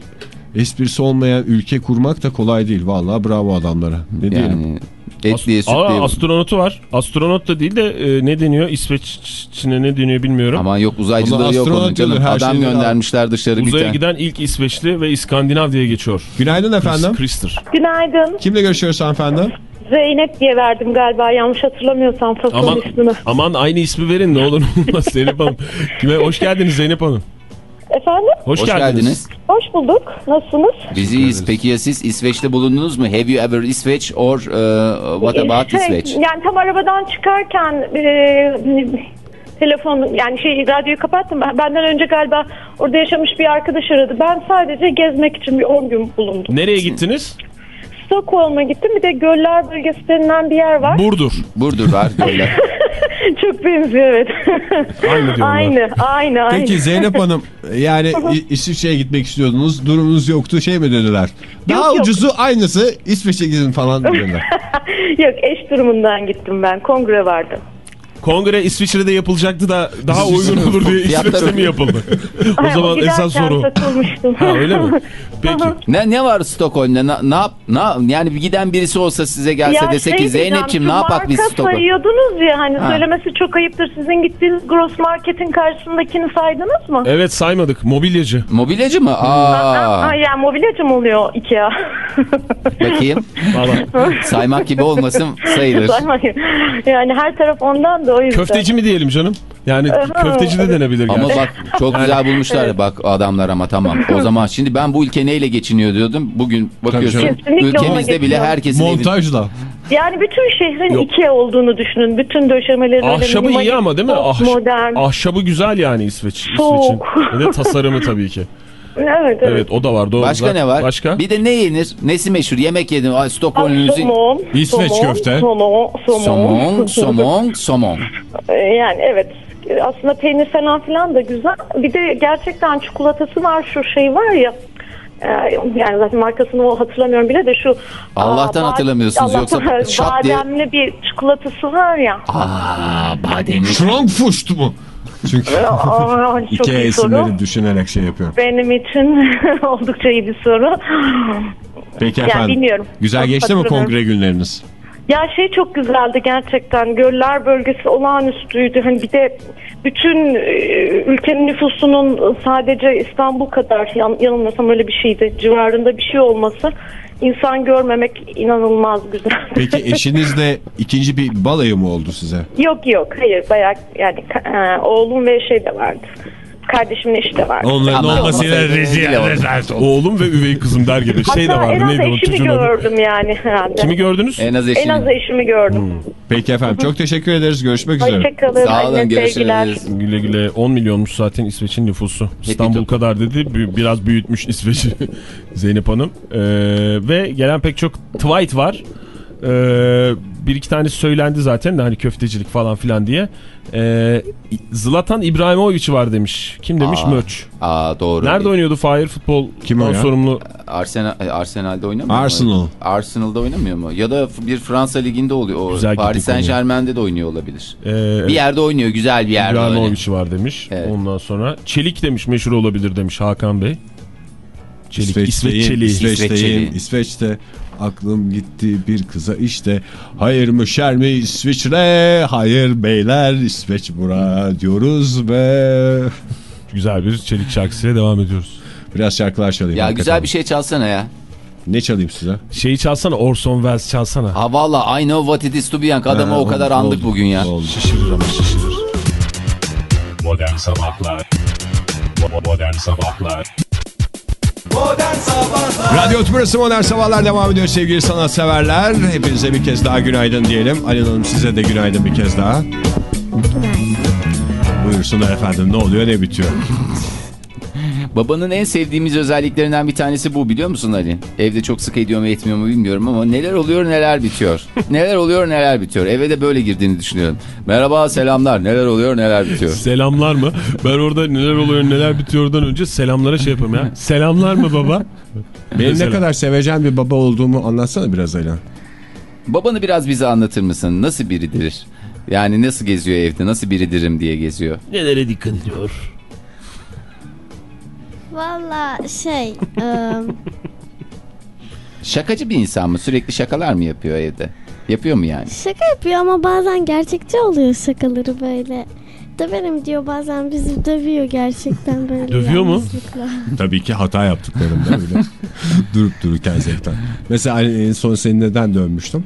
esprisi olmayan ülke kurmak da kolay değil. Valla bravo adamlara. Ne diyelim. Yani etliye As- Aa, sütlüye. astronotu var. Astronot da değil de e, ne deniyor? İsveç'ine ne deniyor bilmiyorum. Aman yok uzaycılığı yok onun canım. her Adam göndermişler dışarı bir Uzaya tane. giden ilk İsveçli ve İskandinav diye geçiyor. Günaydın efendim. Krister. Günaydın. Kimle görüşüyoruz hanımefendi? Zeynep diye verdim galiba yanlış hatırlamıyorsam fason Aman, ismini. aman aynı ismi verin ne olur olmaz Zeynep Hanım. Kime, hoş geldiniz Zeynep Hanım. Efendim? Hoş, Hoş geldiniz. geldiniz. Hoş bulduk. Nasılsınız? Biziyiz. Peki ya siz İsveç'te bulundunuz mu? Have you ever İsveç or uh, what about Şey, İsveç? Yani tam arabadan çıkarken e, telefon yani şey radyoyu kapattım. Ben- Benden önce galiba orada yaşamış bir arkadaş aradı. Ben sadece gezmek için bir 10 gün bulundum. Nereye gittiniz? Stockholm'a gittim. Bir de Göller Bölgesi denilen bir yer var. Burdur. Burdur var böyle. Çok benziyor evet. Aynı diyorlar. aynı, aynı, aynı. Peki Zeynep Hanım yani İsviçre'ye gitmek istiyordunuz. Durumunuz yoktu şey mi dediler? Daha Yok, yok. ucuzu aynısı İsveç'e gidin falan dediler. Yok eş durumundan gittim ben. Kongre vardı. Kongre İsviçre'de yapılacaktı da daha uygun olur diye İsveç'te mi yapıldı? o zaman esas soru. Ha öyle mi? Peki. ne ne var Stockholm'da? Ne, ne yap? Ne yani bir giden birisi olsa size gelse dese şey ki Zeynep'ciğim ne yapak biz Stockholm? sayıyordunuz ya hani Ha. söylemesi çok ayıptır. Sizin gittiğiniz Gross Market'in karşısındakini saydınız mı? Evet saymadık. Mobilyacı. Mobilyacı mı? Aa, Ha, yani mobilyacı mı oluyor Ikea? bakayım. Saymak gibi olmasın sayılır. Saymayın. yani her taraf ondan da o yüzden. Köfteci mi diyelim canım? Yani köfteci de denebilir Ama gerçi. bak çok güzel bulmuşlar bak adamlar ama tamam. O zaman şimdi ben bu ülke neyle geçiniyor diyordum. Bugün bakıyorsun ülkemizde bile herkesin evi- Montajla. Yani bütün şehrin Yok. Ikea olduğunu düşünün. Bütün döşemeleri öyle Ahşabı iyi ama değil mi? Ahş- modern. ahşabı güzel yani İsveç. İsveç'in. Soğuk. Ve de tasarımı tabii ki. Evet, evet. Evet o da var doğru. Başka ne var? Başka? Bir de ne yenir? Nesi meşhur? Yemek yedim. Ay, Stockholm müziği. Somon, İsveç somon, köfte. Somon, somon. Somon, somon. Ee, Yani evet. Aslında peynir falan filan da güzel. Bir de gerçekten çikolatası var. Şu şey var ya. e, Yani zaten markasını o hatırlamıyorum bile de şu. Allah'tan aa, hatırlamıyorsunuz, yoksa Allah'tan- şat diye- Bademli bir çikolatası var ya. Aa, bademli. Frankfurt mu? Çünkü iyi soru. isimleri düşünerek şey yapıyorum. Benim için oldukça iyi bir soru. Peki Yani efendim. bilmiyorum. Güzel Çok geçti mi kongre günleriniz? Ya şey çok güzeldi gerçekten. Göller bölgesi olağanüstüydü. Hani bir de bütün e, ülkenin nüfusunun sadece İstanbul kadar yan, yanılmıyorsam öyle bir şeydi. Civarında bir şey olması insan görmemek inanılmaz güzel. Peki eşinizle ikinci bir balayı mı oldu size? yok yok hayır bayağı yani e, oğlum ve şey de vardı. Kardeşimin eşi de vardı. Onların Ama olmasıyla olmasaydı rezil rezil olur. rezalet. Oğlum ve üvey kızım der gibi. Şey de Hatta vardı en az neydi o eşimi çocuğun adı? gördüm yani herhalde. Kimi gördünüz? En az En eşini. az eşimi gördüm. Peki efendim çok teşekkür ederiz. Görüşmek üzere. Hoşçakalın. Sağ olun Anne, sevgiler. görüşürüz. Güle güle 10 milyonmuş zaten İsveç'in nüfusu. İstanbul kadar dedi. Bi- Biraz büyütmüş İsveç'i Zeynep Hanım. Ee, ve gelen pek çok tweet var. Ee, bir iki tane söylendi zaten de hani köftecilik falan filan diye. Ee, Zlatan İbrahimovic var demiş. Kim demiş? Aa, Möç. Aa doğru. Nerede oynuyordu Fahir futbol Kim o sorumlu? Arsenal, e, Arsenal'de oynamıyor mu? Arsenal. Arsenal'da oynamıyor mu? Ya da bir Fransa liginde oluyor. O Güzel Paris Saint Germain'de de oynuyor olabilir. Ee, Bir yerde oynuyor. Güzel bir yerde. öyle. İbrahimovic var demiş. Evet. Ondan sonra Çelik demiş meşhur olabilir demiş Hakan Bey. Çelik, İsveç İsveç'teyim, Çeliği. İsveç'teyim, İsveç İsveç'te aklım gitti bir kıza işte. Hayır mı şer mi İsviçre? Hayır beyler İsveç bura diyoruz ve Güzel bir Çelik şarkısıyla devam ediyoruz. biraz şarkılar çalayım. Ya hakikaten. güzel bir şey çalsana ya. Ne çalayım size? Şeyi çalsana Orson Welles çalsana. Ha valla I know what it is to be young. Adamı Ha, o kadar oldu, andık oldu, bugün ya. oldu. Şişirir ama şişirir. Modern Sabahlar Bo- Modern Sabahlar Radyo Tümrüt'ü Modern Sabahlar devam ediyor sevgili sanatseverler. Hepinize bir kez daha günaydın diyelim. Alin Hanım size de günaydın bir kez daha. Buyursunlar efendim ne oluyor ne bitiyor. Babanın en sevdiğimiz özelliklerinden bir tanesi bu biliyor musun Ali? Evde çok sık ediyor mu etmiyor mu bilmiyorum ama neler oluyor neler bitiyor. neler oluyor neler bitiyor. Eve de böyle girdiğini düşünüyorum. Merhaba selamlar neler oluyor neler bitiyor. Selamlar mı? Ben orada neler oluyor neler bitiyordan önce selamlara şey yapayım ya. Selamlar mı baba? Benim ne kadar sevecen bir baba olduğumu anlatsana biraz Ayla. Babanı biraz bize anlatır mısın? Nasıl biridir? Yani nasıl geziyor evde? Nasıl biridirim diye geziyor. Nelere dikkat ediyor? Valla şey ıı, Şakacı bir insan mı? Sürekli şakalar mı yapıyor evde? Yapıyor mu yani? şaka yapıyor ama bazen gerçekçi oluyor şakaları böyle. Döverim diyor bazen bizi dövüyor gerçekten böyle. Dövüyor mu? yalnızlıkla. Tabii ki hata yaptıklarımda öyle. Durup dururken zevkten. Mesela hani en son seni neden dönmüştüm?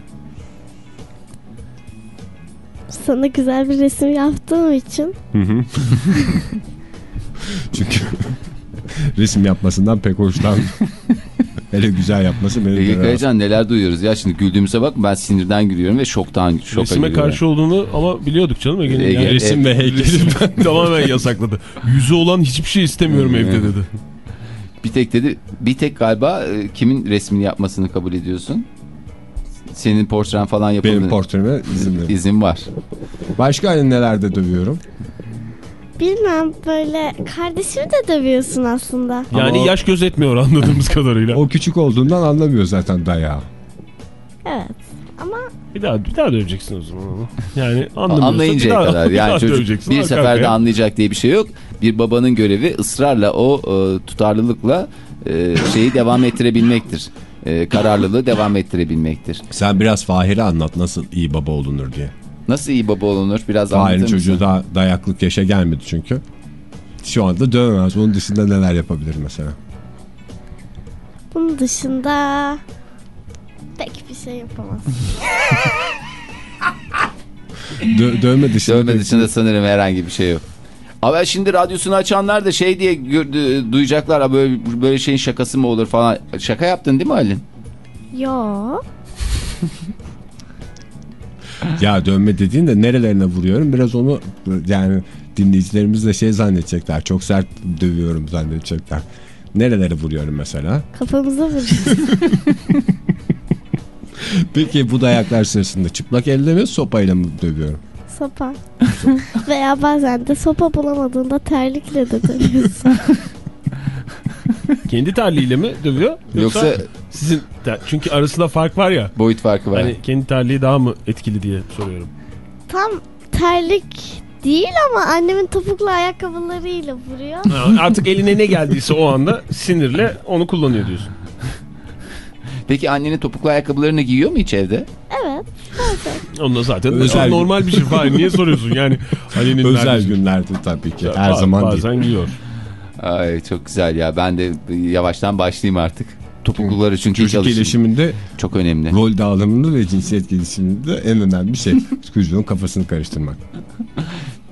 Sana güzel bir resim yaptığım için. Çünkü resim yapmasından pek hoşlanmıyorum. Hele güzel yapması beni rahatsız- Kayacan neler duyuyoruz ya şimdi güldüğümüze bak ben sinirden gülüyorum ve şoktan şoka Resime giriyorum. karşı olduğunu ama biliyorduk canım. Ege'nin. Ege, Yani resim ve heykeli tamamen yasakladı. Yüzü olan hiçbir şey istemiyorum evde dedi. Bir tek dedi bir tek galiba e, kimin resmini yapmasını kabul ediyorsun? Senin portren falan yapıldı. Benim portreme. İzin var. Başka hani nelerde dövüyorum? Bilmem böyle kardeşimi de dövüyorsun aslında. Yani Ama o- yaş gözetmiyor anladığımız kadarıyla. O küçük olduğundan anlamıyor zaten dayağı. Evet. Ama Bir daha bir daha döveceksin o zaman onu. Yani anlamıyorsa Anlayıncaya bir daha, kadar. bir daha Yani çocuk döveceksin. bir Arka seferde arkaya. anlayacak diye bir şey yok. Bir babanın görevi ısrarla o e, tutarlılıkla e, şeyi devam ettirebilmektir. E, kararlılığı devam ettirebilmektir. Sen biraz Fahir'e anlat nasıl iyi baba olunur diye. Nasıl iyi baba olunur? Biraz anlatır çocuğu mısın? daha dayaklık yaşa gelmedi çünkü. Şu anda dövemez. Onun dışında neler yapabilir mesela? bunun dışında pek bir şey yapamaz. Dö dövme dışında. Dövme dışında sanırım herhangi bir şey yok. Ama şimdi radyosunu açanlar da şey diye duyacaklar "Ha, böyle, böyle şeyin şakası mı olur falan. Şaka yaptın değil mi Halin? Yo. Ya dövme dediğin de nerelerine vuruyorum biraz onu yani dinleyicilerimiz de şey zannedecekler. Çok sert dövüyorum zannedecekler. Nerelere vuruyorum mesela? Kafamıza vurur. Peki bu dayaklar sırasında çıplak elle mi sopayla mı dövüyorum? Sopa. Veya bazen de sopa bulamadığında terlikle de dövüyorsun. Kendi terliğiyle mi dövüyor? Yoksa, Yoksa sizin çünkü arasında fark var ya. boyut farkı var. Hani kendi terliği daha mı etkili diye soruyorum. Tam terlik değil ama annemin topuklu ayakkabılarıyla vuruyor. Ha, Artık eline ne geldiyse o anda sinirle onu kullanıyor diyorsun. Peki annenin topuklu ayakkabılarını giyiyor mu hiç evde? Evet. Onunla zaten Özel- normal bir şey. Hayır, niye soruyorsun yani? Ali'nin Özel günlerde tabii ki. Her ba- zaman bazen değil. giyiyor. Ay çok güzel ya. Ben de yavaştan başlayayım artık. Topukluları çünkü hiç Çocuk gelişiminde Çok önemli. rol dağılımında ve cinsiyet gelişiminde en önemli şey çocuğun kafasını karıştırmak.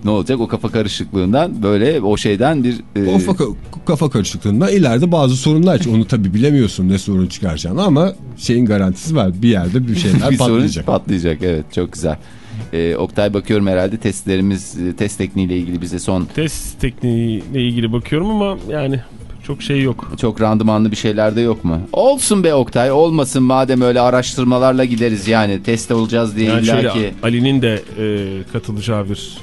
Ne olacak o kafa karışıklığından böyle o şeyden bir... e, O fa- kafa karışıklığında ileride bazı sorunlar çıkıyor. Onu tabii bilemiyorsun ne sorun çıkaracağını ama şeyin garantisi var. Bir yerde bir şeyler bir sorun patlayacak. patlayacak. Evet çok güzel. Ee, Oktay bakıyorum herhalde testlerimiz, e, test tekniğiyle ilgili bize son Test tekniğiyle ilgili bakıyorum ama yani çok şey yok. çok randımanlı bir şeyler de yok mu? Olsun be Oktay olmasın madem öyle araştırmalarla gideriz yani test olacağız diye Yani illa ki. Ali'nin de e, katılacağı bir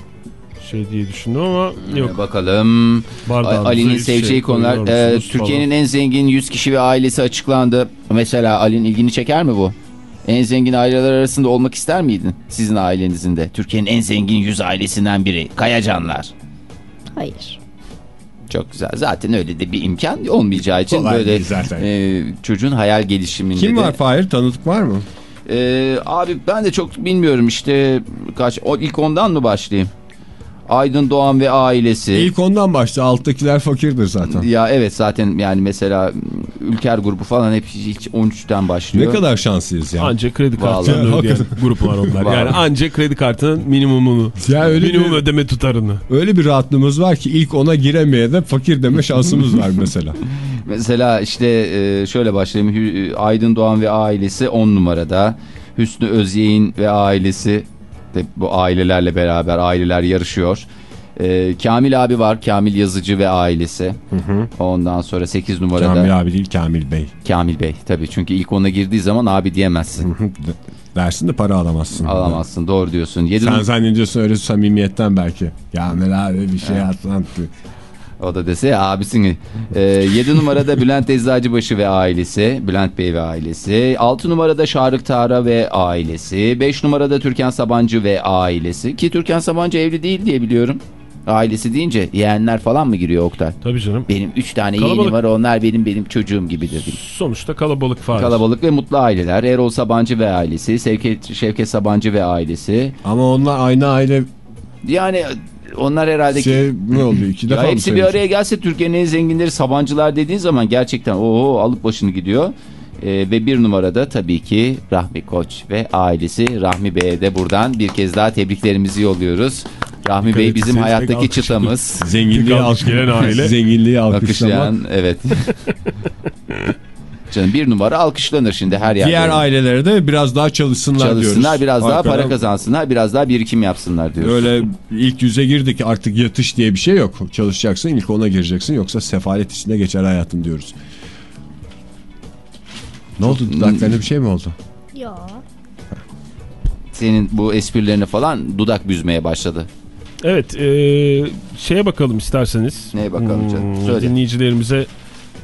şey diye düşündüm ama Ee, yok. Bakalım. Ali'nin seveceği şey konular. musunuz Türkiye'nin en zengin 100 kişi ve ailesi açıklandı. Mesela Ali'nin ilgini çeker mi bu? En zengin aileler arasında olmak ister miydin? Sizin ailenizin de. Türkiye'nin en zengin 100 ailesinden biri. Kayacanlar. Hayır. Çok güzel. Zaten öyle de bir imkan olmayacağı için Kolay böyle zaten. e, çocuğun hayal gelişiminde Kim de- var Fahir? Tanıdık var mı? E, abi ben de çok bilmiyorum işte kaç o ilk ondan mı başlayayım? Aydın Doğan ve ailesi. İlk ondan başta. Alttakiler fakirdir zaten. Ya evet zaten yani mesela Ülker grubu falan hep hiç 13'ten Ne başlıyor. kadar şanslıyız ya. Anca kredi Vallahi. kartını ödeyen gruplar onlar. Vallahi. Yani anca kredi kartının minimumunu, Ya öyle minimum bir- ödeme tutarını. Öyle bir rahatlığımız var ki ilk ona giremeye de fakir deme şansımız var mesela. Mesela işte e, şöyle başlayayım. Aydın Doğan ve ailesi 10 numarada. Hüsnü Özyeğin ve ailesi de bu ailelerle beraber aileler yarışıyor. E, Kamil abi var. Kamil Yazıcı ve ailesi. Ondan sonra 8 numarada Kamil, Kamil abi değil Kamil Bey. Bey. Tabii çünkü ilk ona girdiği zaman abi diyemezsin. Dersin de para alamazsın. Alamazsın. Doğru diyorsun. 7 Sen zannediyorsun öyle samimiyetten belki. Kamil abi bir şey atlan. O da dese abisini. Ee, 7 numarada Bülent Eczacıbaşı ve ailesi. Bülent Bey ve ailesi. 6 numarada Şarık Tara ve ailesi. 5 numarada Türkan Sabancı ve ailesi. Ki Türkan Sabancı evli değil diye biliyorum. Ailesi deyince yeğenler falan mı giriyor Oktay? Tabii canım. Benim 3 tane Kalabalık. yeğenim var onlar benim benim çocuğum gibidir. Sonuçta kalabalık faiz. Kalabalık ve mutlu aileler. Erol Sabancı ve ailesi. Şevket, Şevket Sabancı ve ailesi. Ama onlar aynı aile Yani onlar herhalde... şey ne oldu? İki defa Ya hepsi bir araya gelse Türkiye'nin en zenginleri Sabancılar dediğin zaman gerçekten oho alıp başını gidiyor. Ee, ve bir numarada tabii ki Rahmi Koç ve ailesi Rahmi Bey'e de buradan bir kez daha tebriklerimizi yolluyoruz. Rahmi Bey bizim hayattaki çıtamız. Zenginliği alkış gelen aile. Zenginliği. Alkışlayan evet. Canım bir numara alkışlanır şimdi her yerde. Diğer ailelere de biraz daha çalışsınlar, diyoruz. Çalışsınlar biraz daha Arkadan para kazansınlar biraz daha birikim yapsınlar diyoruz. Öyle ilk yüze girdik artık yatış diye bir şey yok. Çalışacaksın ilk ona gireceksin yoksa sefalet içinde geçer hayatın diyoruz. Ne oldu dudaklarına bir şey mi oldu? Yo. Senin bu esprilerine falan dudak büzmeye başladı. Evet e, şeye bakalım isterseniz. Neye bakalım canım? Söyle. Dinleyicilerimize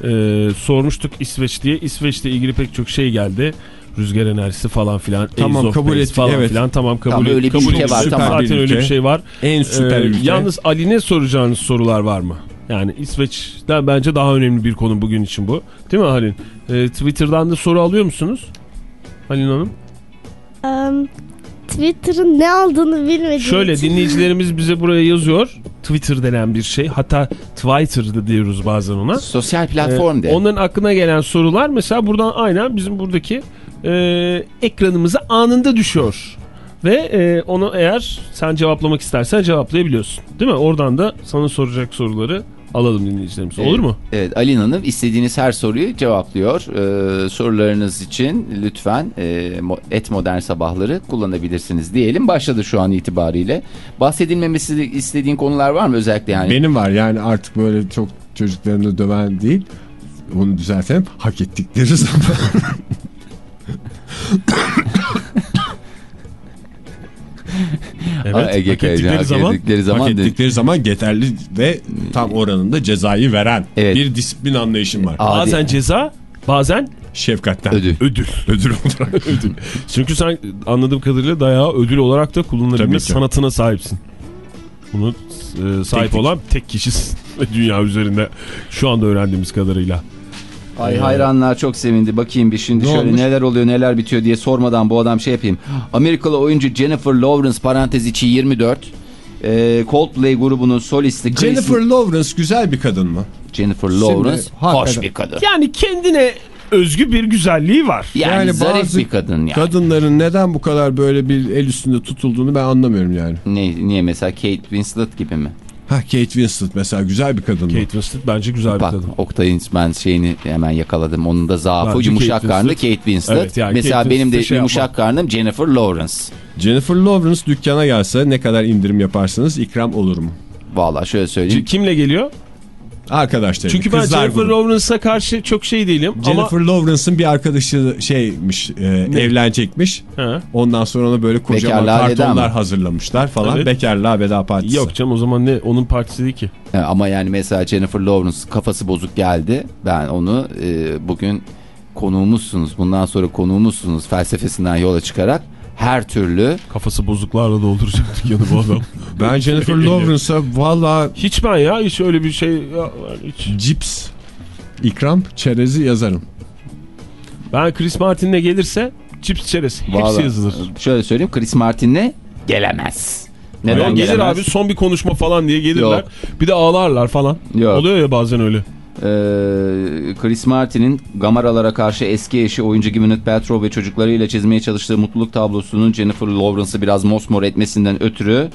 e, sormuştuk İsveç diye. İsveç'le ilgili pek çok şey geldi. Rüzgar enerjisi falan filan. Tamam, kabul ettik, falan evet. filan. Tamam kabul Tamam, et- öyle bir kabul ülke ettik. var, Zaten tamam. öyle bir şey var. En süper Ee, ülke. Yalnız Ali'ne soracağınız sorular var mı? Yani İsveç'ten bence daha önemli bir konu bugün için bu. Değil mi Halin? Ee, Twitter'dan da soru alıyor musunuz? Halin Hanım. Em, Twitter'ın ne aldığını bilmediğim Şöyle için. dinleyicilerimiz bize buraya yazıyor. Twitter denen bir şey. Hatta Twitter'da diyoruz bazen ona. Sosyal platform Ee, de. onların aklına gelen sorular mesela buradan aynen bizim buradaki e, ekranımıza anında düşüyor. Ve e, onu eğer sen cevaplamak istersen cevaplayabiliyorsun. Değil mi? Oradan da sana soracak soruları alalım dinleyicilerimiz. Olur mu? Evet Alin Hanım istediğiniz her soruyu cevaplıyor. Ee, sorularınız için lütfen e, et modern sabahları kullanabilirsiniz diyelim. Başladı şu an itibariyle. Bahsedilmemesi istediğin konular var mı özellikle yani? Benim var yani artık böyle çok çocuklarını döven değil. Onu düzeltelim. Hak ettikleri zaman. Evet. Ege hak ettikleri hak zaman ettikleri zaman hak ettikleri zaman yeterli ve tam oranında cezayı veren Evet. bir disiplin anlayışım var. Aa, bazen ceza bazen Şefkatten. ödül. ödül. Ödül olarak. ödül. Çünkü sen anladığım kadarıyla dayağı ödül olarak da kullanabilme sanatına sahipsin. Bunu e, sahip Tek- olan tek kişisin dünya üzerinde şu anda öğrendiğimiz kadarıyla. Ay hayranlar çok sevindi. Bakayım bir şimdi Ne şöyle olmuş? neler oluyor neler bitiyor diye sormadan bu adam şey yapayım. Amerikalı oyuncu Jennifer Lawrence parantez içi 24. Ee, Coldplay grubunun solisti Chris- Jennifer Lawrence güzel bir kadın mı? Jennifer Lawrence hakikaten- hoş bir kadın. Yani kendine özgü bir güzelliği var. Yani, Yani zarif bazı bir kadın yani. Kadınların neden bu kadar böyle bir el üstünde tutulduğunu ben anlamıyorum yani. Ne, niye mesela Kate Winslet gibi mi? Ha Kate Winslet mesela güzel bir kadın mı? Kate Winslet bence güzel bir Bak kadın. Oktay'ın ben şeyini hemen yakaladım. Onun da zaafı Bence yumuşak Kate karnı. Kate Winslet. Evet, yani mesela Kate benim de şey yumuşak yapmam. karnım Jennifer Lawrence. Jennifer Lawrence dükkana gelse ne kadar indirim yaparsanız ikram olur mu? Vallahi şöyle söyleyeyim. Kimle geliyor? Arkadaşlar Çünkü ben kızlar Jennifer. Lawrence'a karşı çok şey değilim Jennifer Lawrence'ın bir arkadaşı şeymiş e, evlenecekmiş. ama... Ha. Ondan sonra ona böyle kocaman Bekarlığa kartonlar mı? hazırlamışlar falan. Evet. Bekarlığa veda partisi. Yok canım o zaman ne onun partisi değil ki. E, Ama yani mesela Jennifer Lawrence kafası bozuk geldi. Ben onu e, bugün konuğumuzsunuz. Bundan sonra konuğumuzsunuz felsefesinden yola çıkarak her türlü Kafası bozuklarla dolduracak dükkanı bu adam. Ben Jennifer Lawrence'a valla hiç ben ya hiç öyle bir şey ya, hiç. cips, ikram, çerezi yazarım. Ben Chris Martin'le gelirse cips çerez hepsi Vallahi, yazılır. Şöyle söyleyeyim Chris Martin'le gelemez. Neden Yok, gelir gelemez? abi son bir konuşma falan diye gelirler. Yok. Bir de ağlarlar falan. Yok. Oluyor ya bazen öyle. Ee, Chris Martin'in Gamaralara karşı eski eşi oyuncu Gwyneth Paltrow ve çocuklarıyla çizmeye çalıştığı mutluluk tablosunun Jennifer Lawrence'ı biraz mosmor etmesinden ötürü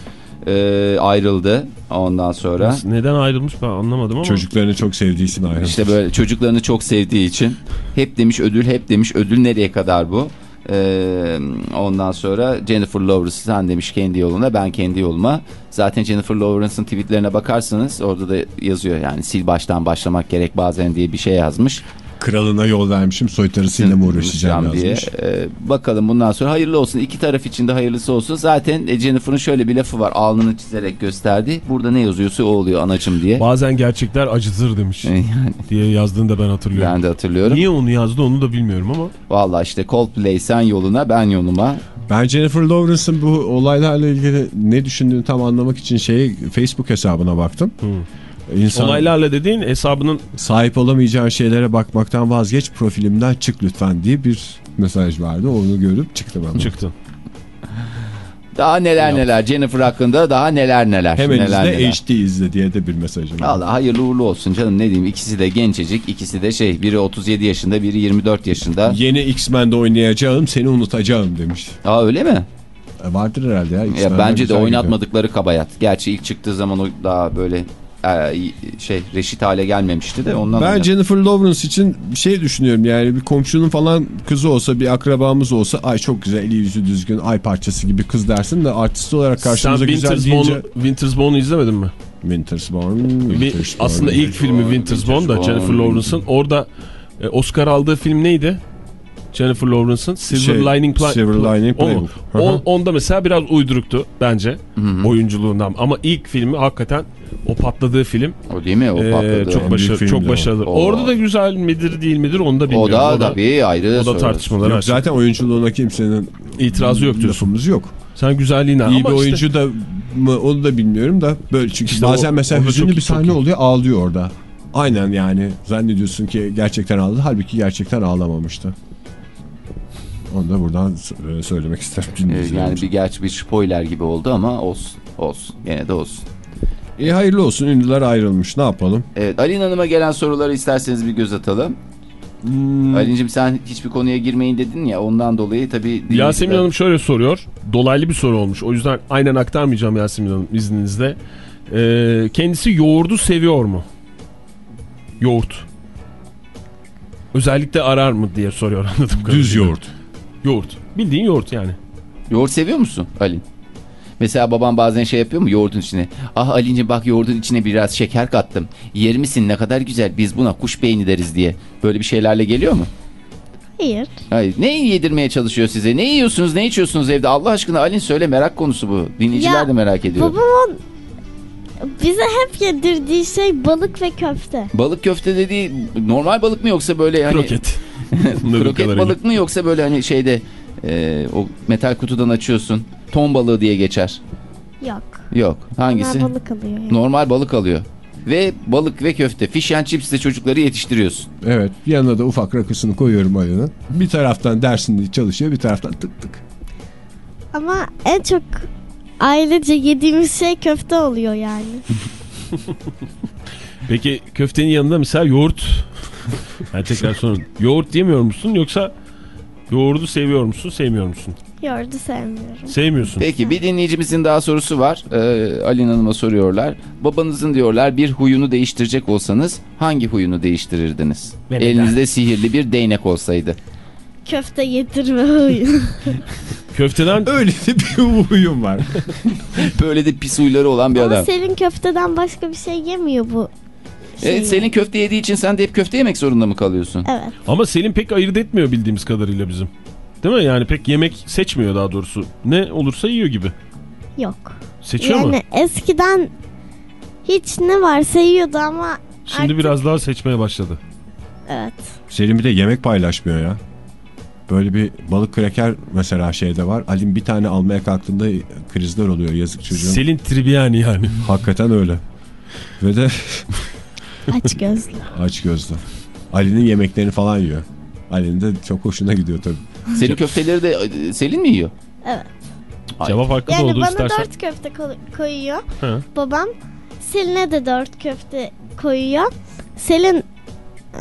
e, ayrıldı ondan sonra. Neden ayrılmış ben anlamadım ama. Çocuklarını çok sevdiği için ayrılmış. İşte böyle çocuklarını çok sevdiği için hep demiş ödül hep demiş ödül nereye kadar bu? Ee, ondan sonra Jennifer Lawrence sen demiş kendi yoluna ben kendi yoluma. Zaten Jennifer Lawrence'ın tweetlerine bakarsanız orada da yazıyor yani sil baştan başlamak gerek bazen diye bir şey yazmış. Kralına yol vermişim soytarısıyla mı uğraşacağım diye. yazmış. Ee, bakalım bundan sonra hayırlı olsun. İki taraf için de hayırlısı olsun. Zaten e, Jennifer'ın şöyle bir lafı var. Alnını çizerek gösterdi. Burada ne yazıyorsa o oluyor anacım diye. Bazen gerçekler acıtır demiş yani diye yazdığını da ben hatırlıyorum. ben de hatırlıyorum. Niye onu yazdı onu da bilmiyorum ama. Valla işte Coldplay sen yoluna ben yoluma. Ben Jennifer Lawrence'ın bu olaylarla ilgili ne düşündüğünü tam anlamak için şey Facebook hesabına baktım. İnsan Olaylarla dediğin hesabının sahip olamayacağın şeylere bakmaktan vazgeç profilimden çık lütfen diye bir mesaj vardı. Onu görüp çıktım ama. çıktı. Daha neler neler Jennifer hakkında daha neler neler. Hemen neler, izle neler. HD izle diye de bir mesajım var. Valla hayırlı uğurlu olsun canım ne diyeyim ikisi de gencecik ikisi de şey biri 37 yaşında biri 24 yaşında. Yeni X-Men'de oynayacağım seni unutacağım demiş. Aa öyle mi? E, Vardır herhalde ya. Ya bence de güzel gidiyor. oynatmadıkları kabayat. Gerçi ilk çıktığı zaman o daha böyle şey reşit hale gelmemişti de ondan Ben Jennifer Lawrence için şey düşünüyorum yani bir komşunun falan kızı olsa bir akrabamız olsa ay çok güzel eli yüzü düzgün ay parçası gibi kız dersin de artist olarak Sen karşımıza güzel Winter's deyince Bone'u Winter's Bone'u izlemedin mi? Winter's Bir- Winter's Born. aslında ilk filmi Winter's Bone da Jennifer. Lawrence'ın. Orada e, Oscar aldığı film neydi? Jennifer Lawrence'ın Silver Şey, Lining Silver mu? Playbook. Hı hı. O- onda mesela biraz uyduruktu bence oyunculuğundan ama ilk filmi hakikaten o patladığı film O değil mi? O patladı. çok büyük çok filmdi o. başarılı. O- Orada da güzel midir değil midir onu da o bilmiyorum. da tabii ayrı o da tartışmalar Yok, zaten oyunculuğuna kimsenin İtirazı yok diyorsun. lafımız yok. Sen güzelliğine İyi ama bir işte- oyuncu da mı onu da bilmiyorum da böyle çünkü İşte bazen o- mesela o da hüzünlü çok- bir çok sahne oluyor ağlıyor orada. Aynen yani zannediyorsun ki gerçekten ağladı halbuki gerçekten ağlamamıştı. Onu da buradan e, söylemek isterim. E, Yani bir gerçi bir spoiler gibi oldu ama olsun. Olsun. Gene de olsun. İyi hayırlı olsun ünlüler ayrılmış ne yapalım? Evet Alin Hanım'a gelen soruları isterseniz bir göz atalım. Hmm. Ali'cim sen hiçbir konuya girmeyin dedin ya ondan dolayı tabii... Yasemin Hanım şöyle soruyor. Dolaylı bir soru olmuş. O yüzden aynen aktarmayacağım Yasemin Hanım izninizle. Ee, kendisi yoğurdu seviyor mu? Yoğurt. Özellikle arar mı diye soruyor anladım. Düz yoğurt. Yoğurt. Bildiğin yoğurt yani. Yoğurt seviyor musun Alin? Mesela babam bazen şey yapıyor mu yoğurdun içine? Ah Ali'ciğim bak yoğurdun içine biraz şeker kattım. Yer misin ne kadar güzel biz buna kuş beyni deriz diye. Böyle bir şeylerle geliyor mu? Hayır. Hayır. Ne yedirmeye çalışıyor size? Ne yiyorsunuz ne içiyorsunuz evde? Allah aşkına Alin söyle merak konusu bu. Dinleyiciler Ya, de merak ediyor. Babamın bize hep yedirdiği şey balık ve köfte. Balık köfte dediği normal balık mı yoksa böyle hani... Kroket. Kroket balık mı yoksa böyle hani şeyde e, o metal kutudan açıyorsun. Ton balığı diye geçer. Yok. Yok. Hangisi? Bunlar balık alıyor. Yani. Normal balık alıyor. Ve balık ve köfte. Fish and chips'te çocukları yetiştiriyorsun. Evet yanına da ufak rakısını koyuyorum Ali'nin. Bir taraftan dersinde çalışıyor bir taraftan tık tık. Ama en çok ailece yediğimiz şey köfte oluyor yani. Peki köftenin yanında mesela yoğurt. ben tekrar sorayım. Yoğurt yemiyor musun yoksa yoğurdu seviyor musun sevmiyor musun? Yoğurdu sevmiyorum. Sevmiyorsun. Peki bir dinleyicimizin daha sorusu var. Ee, Alin Hanım'a soruyorlar. Babanızın diyorlar bir huyunu değiştirecek olsanız hangi huyunu değiştirirdiniz? Neden? Elinizde sihirli bir değnek olsaydı. Köfte yedirme huyu. Köfteden Öyle de bir huyum var. Böyle de pis huyları olan bir Ama adam. Selin köfteden başka bir şey yemiyor bu. Evet, senin köfte yediği için sen de hep köfte yemek zorunda mı kalıyorsun? Evet. ama Selim pek ayırt etmiyor bildiğimiz kadarıyla bizim. Değil mi? Yani pek yemek seçmiyor daha doğrusu. Ne olursa yiyor gibi. Yok. Seçiyor mu? Yani eskiden hiç ne varsa yiyordu ama Şimdi artık- biraz daha seçmeye başladı. evet. Selim bir de yemek paylaşmıyor ya. Böyle bir balık kraker mesela şeyde var. Alim bir tane almaya kalktığında krizler oluyor yazık çocuğun. Selin Tribiyani yani. Hakikaten öyle. Ve de Aç gözlü. aç gözlü. Ali'nin yemeklerini falan yiyor. Ali'nin de çok hoşuna gidiyor tabii. Senin köfteleri de e, Selin mi yiyor? Evet. Ay. Cevap hakkı Yani doğdu bana istersen. dört köfte ko- koyuyor. Hı. Babam Selin'e de dört köfte koyuyor. Selin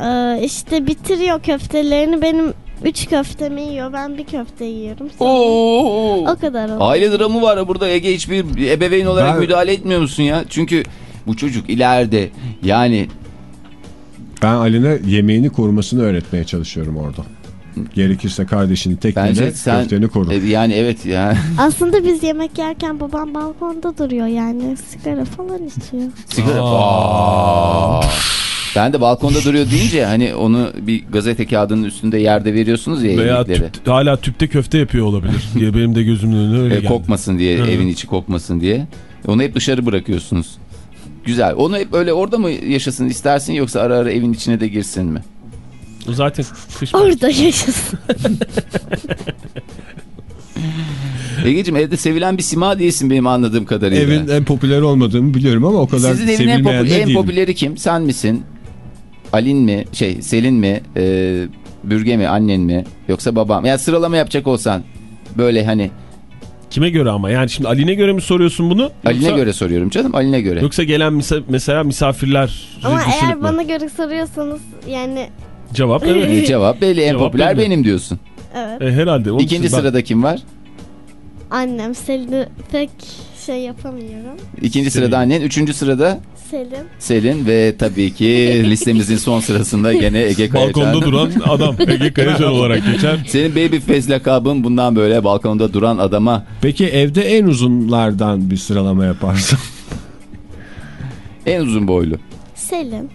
e, işte bitiriyor köftelerini. Benim üç köftemi yiyor. Ben bir köfte yiyorum. Sonra Oo. O kadar oldu. Aile dramı var burada Ege hiçbir ebeveyn olarak Ben- müdahale etmiyor musun ya? Çünkü bu çocuk ileride yani Ben Ali'ne yemeğini korumasını öğretmeye çalışıyorum orada. Gerekirse kardeşini tekneyle bence sen köfteni koru. e, yani evet yani Aslında biz yemek yerken babam balkonda duruyor yani. Sigara falan içiyor. sigara. Ben de balkonda duruyor deyince hani onu bir gazete kağıdının üstünde yerde veriyorsunuz ya Veya tüp- hala tüpte köfte yapıyor olabilir. diye benim de gözümün önüne öyle E, geldi. kokmasın diye Hı. evin içi kokmasın diye. Onu hep dışarı bırakıyorsunuz. Güzel. Onu hep öyle orada mı yaşasın istersin yoksa ara ara evin içine de girsin mi? O zaten kış Orada yaşasın. Egeciğim evde sevilen bir sima değilsin benim anladığım kadarıyla. Evin en popüler olmadığımı biliyorum ama o kadar Sizin evin en, sevilmeyen popü- de en değilim. popüleri kim? Sen misin? Alin mi? Şey Selin mi? Ee, Bürge mi? Annen mi? Yoksa babam? Ya sıralama yapacak olsan böyle hani Kime göre ama? Yani şimdi Ali'ne göre mi soruyorsun bunu? Alin'e Yoksa- göre soruyorum canım. Alin'e göre. Yoksa gelen misa- mesela misafirler Ama eğer mü? bana göre soruyorsanız yani Cevap evet. E, cevap belli. En Cevap popüler belli. benim diyorsun. evet. E, herhalde. Onun İkinci için ben- sırada kim var? Annem Selin'i pek şey yapamıyorum. İkinci sırada annen. Üçüncü sırada Selim. Selin ve tabii ki listemizin son sırasında gene Ege Kayacan. Balkonda duran adam Ege Kayacan olarak geçer. Senin baby face lakabın bundan böyle balkonda duran adama Peki evde en uzunlardan bir sıralama yaparsan. en uzun boylu. Selim.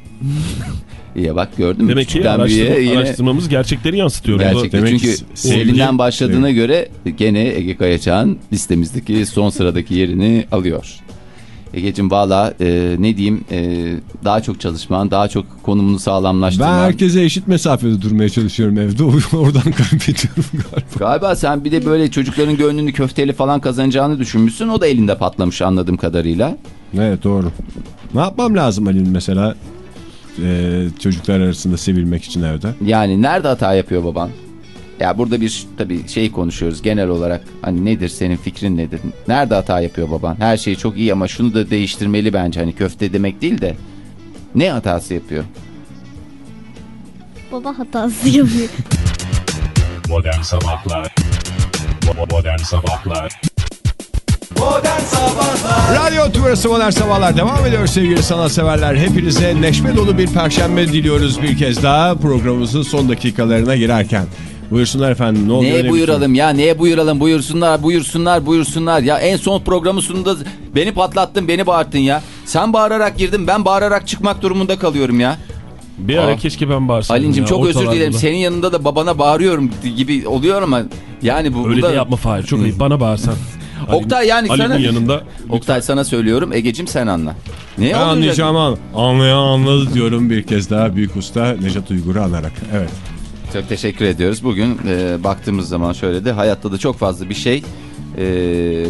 İyi bak gördün mü? Demek ki araştırma, yine- araştırmamız gerçekleri yansıtıyor. Gerçekten Demek çünkü ki Selin'den başladığına göre gene Ege Kayaçağ'ın listemizdeki son sıradaki yerini alıyor. Ege'cim valla e, ne diyeyim e, daha çok çalışman, daha çok konumunu Ben sağlamlaştırman. herkese eşit mesafede durmaya çalışıyorum evde. Oradan kaybediyorum galiba. Galiba sen bir de böyle çocukların gönlünü köfteli falan kazanacağını düşünmüşsün. O da elinde patlamış anladığım kadarıyla. Evet doğru. Ne yapmam lazım Ali'nin mesela e, çocuklar arasında sevilmek için evde? Yani nerede hata yapıyor baban? Ya burada bir tabii şey konuşuyoruz genel olarak. Hani nedir senin fikrin nedir? Nerede hata yapıyor baban? Her şey çok iyi ama şunu da değiştirmeli bence. Hani köfte demek değil de. Ne hatası yapıyor? Baba hatası yapıyor. Modern Sabahlar Bo- Modern Sabahlar Radyo Tümrüt'ü Modern Sabahlar devam ediyor sevgili sanatseverler. Hepinize neşme dolu bir perşembe diliyoruz bir kez daha programımızın son dakikalarına girerken. Buyursunlar efendim ne oluyor? Neye ne buyuralım ya neye buyuralım buyursunlar buyursunlar buyursunlar ya en son programın sonunda beni patlattın beni bağırttın ya. Sen bağırarak girdin ben bağırarak çıkmak durumunda kalıyorum ya. Bir ara keşke ben bağırsam. Alincim ya, çok özür dilerim senin yanında da babana bağırıyorum gibi oluyor ama yani bu, Öyle da... de yapma Fahir çok ayıp bana bağırsan. Oktay yani Ali'nin sana... yanında Oktay sana söylüyorum Egecim sen anla. Ne Ben anlayacağımı an- anlayan anladı diyorum bir kez daha büyük usta Nejat Uygur'u anarak. Evet. Çok teşekkür ediyoruz. Bugün e, baktığımız zaman şöyle de hayatta da çok fazla bir şey e,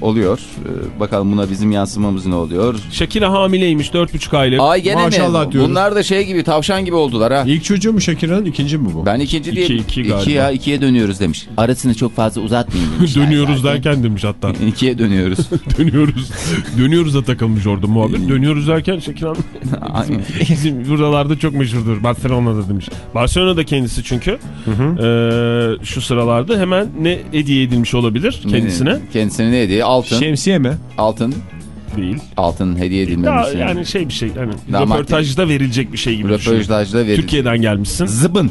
oluyor. E, bakalım buna bizim yansımamız ne oluyor? Shakira hamileymiş 4,5 aylık. Ay gene Maşallah mi? diyoruz. Bunlar da şey gibi tavşan gibi oldular ha. İlk çocuğu mu Şakira'nın ikinci mi bu? Ben ikinci diye İki, iki iki galiba. ya ikiye dönüyoruz demiş. Arasını çok fazla uzatmayın demişler. Dönüyoruz zaten. derken demiş hatta. İkiye dönüyoruz. Dönüyoruz. Dönüyoruz da takılmış orada muhabir. Dönüyoruz derken Shakira'nın Aynen. bizim buralarda çok meşhurdur. Barcelona'da demiş. Barcelona'da kendisi çünkü. Ee, şu sıralarda hemen ne hediye edilmiş olabilir kendisine? Kendisine ne hediye? Altın. Şemsiye mi? Altın. Değil. Altın hediye Daha edilmemiş. yani şey bir şey. Hani Daha röportajda verilecek bir şey gibi düşün. Röportajda verildi. Türkiye'den gelmişsin. Zıbın.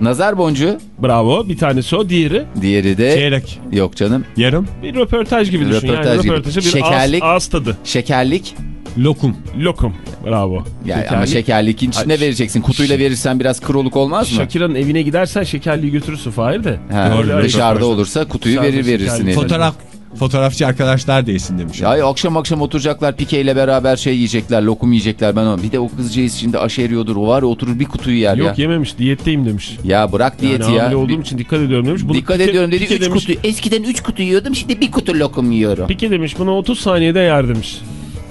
Nazar boncuğu. Bravo. Bir tanesi o. Diğeri Diğeri de Çeyrek. yok canım. Yarım. bir röportaj gibi düşün. Röportaj yani gibi. röportajı bir Şekerlik. ağız, ağız tadı. Şekerlik. Lokum. Lokum. Bravo. Yani Şekerlik. ama şekerlik içine Ay, vereceksin. Kutuyla verirsen biraz kroluk olmaz mı? Shakira'nın evine gidersen şekerliği götürürsün Fahir de. Ha, Öyle dışarıda olursa kutuyu Dışarıda verir verirsin. şekerlik. Fotoğraf fotoğrafçı arkadaşlar değilsin demiş. Ya akşam akşam oturacaklar Pike ile beraber şey yiyecekler, lokum yiyecekler. Ben o bir de o kızcağız şimdi aşı eriyordur. O var oturur bir kutuyu yer ya. Yok yememiş. Diyetteyim demiş. Ya bırak diyeti yani ya. hamile olduğum Bir- için dikkat ediyorum demiş. Bunu Dikkat pike- ediyorum dedi pike 3 demiş, kutu. Eskiden 3 kutu yiyordum şimdi bir kutu lokum yiyorum. Pike demiş bunu 30 saniyede yer demiş.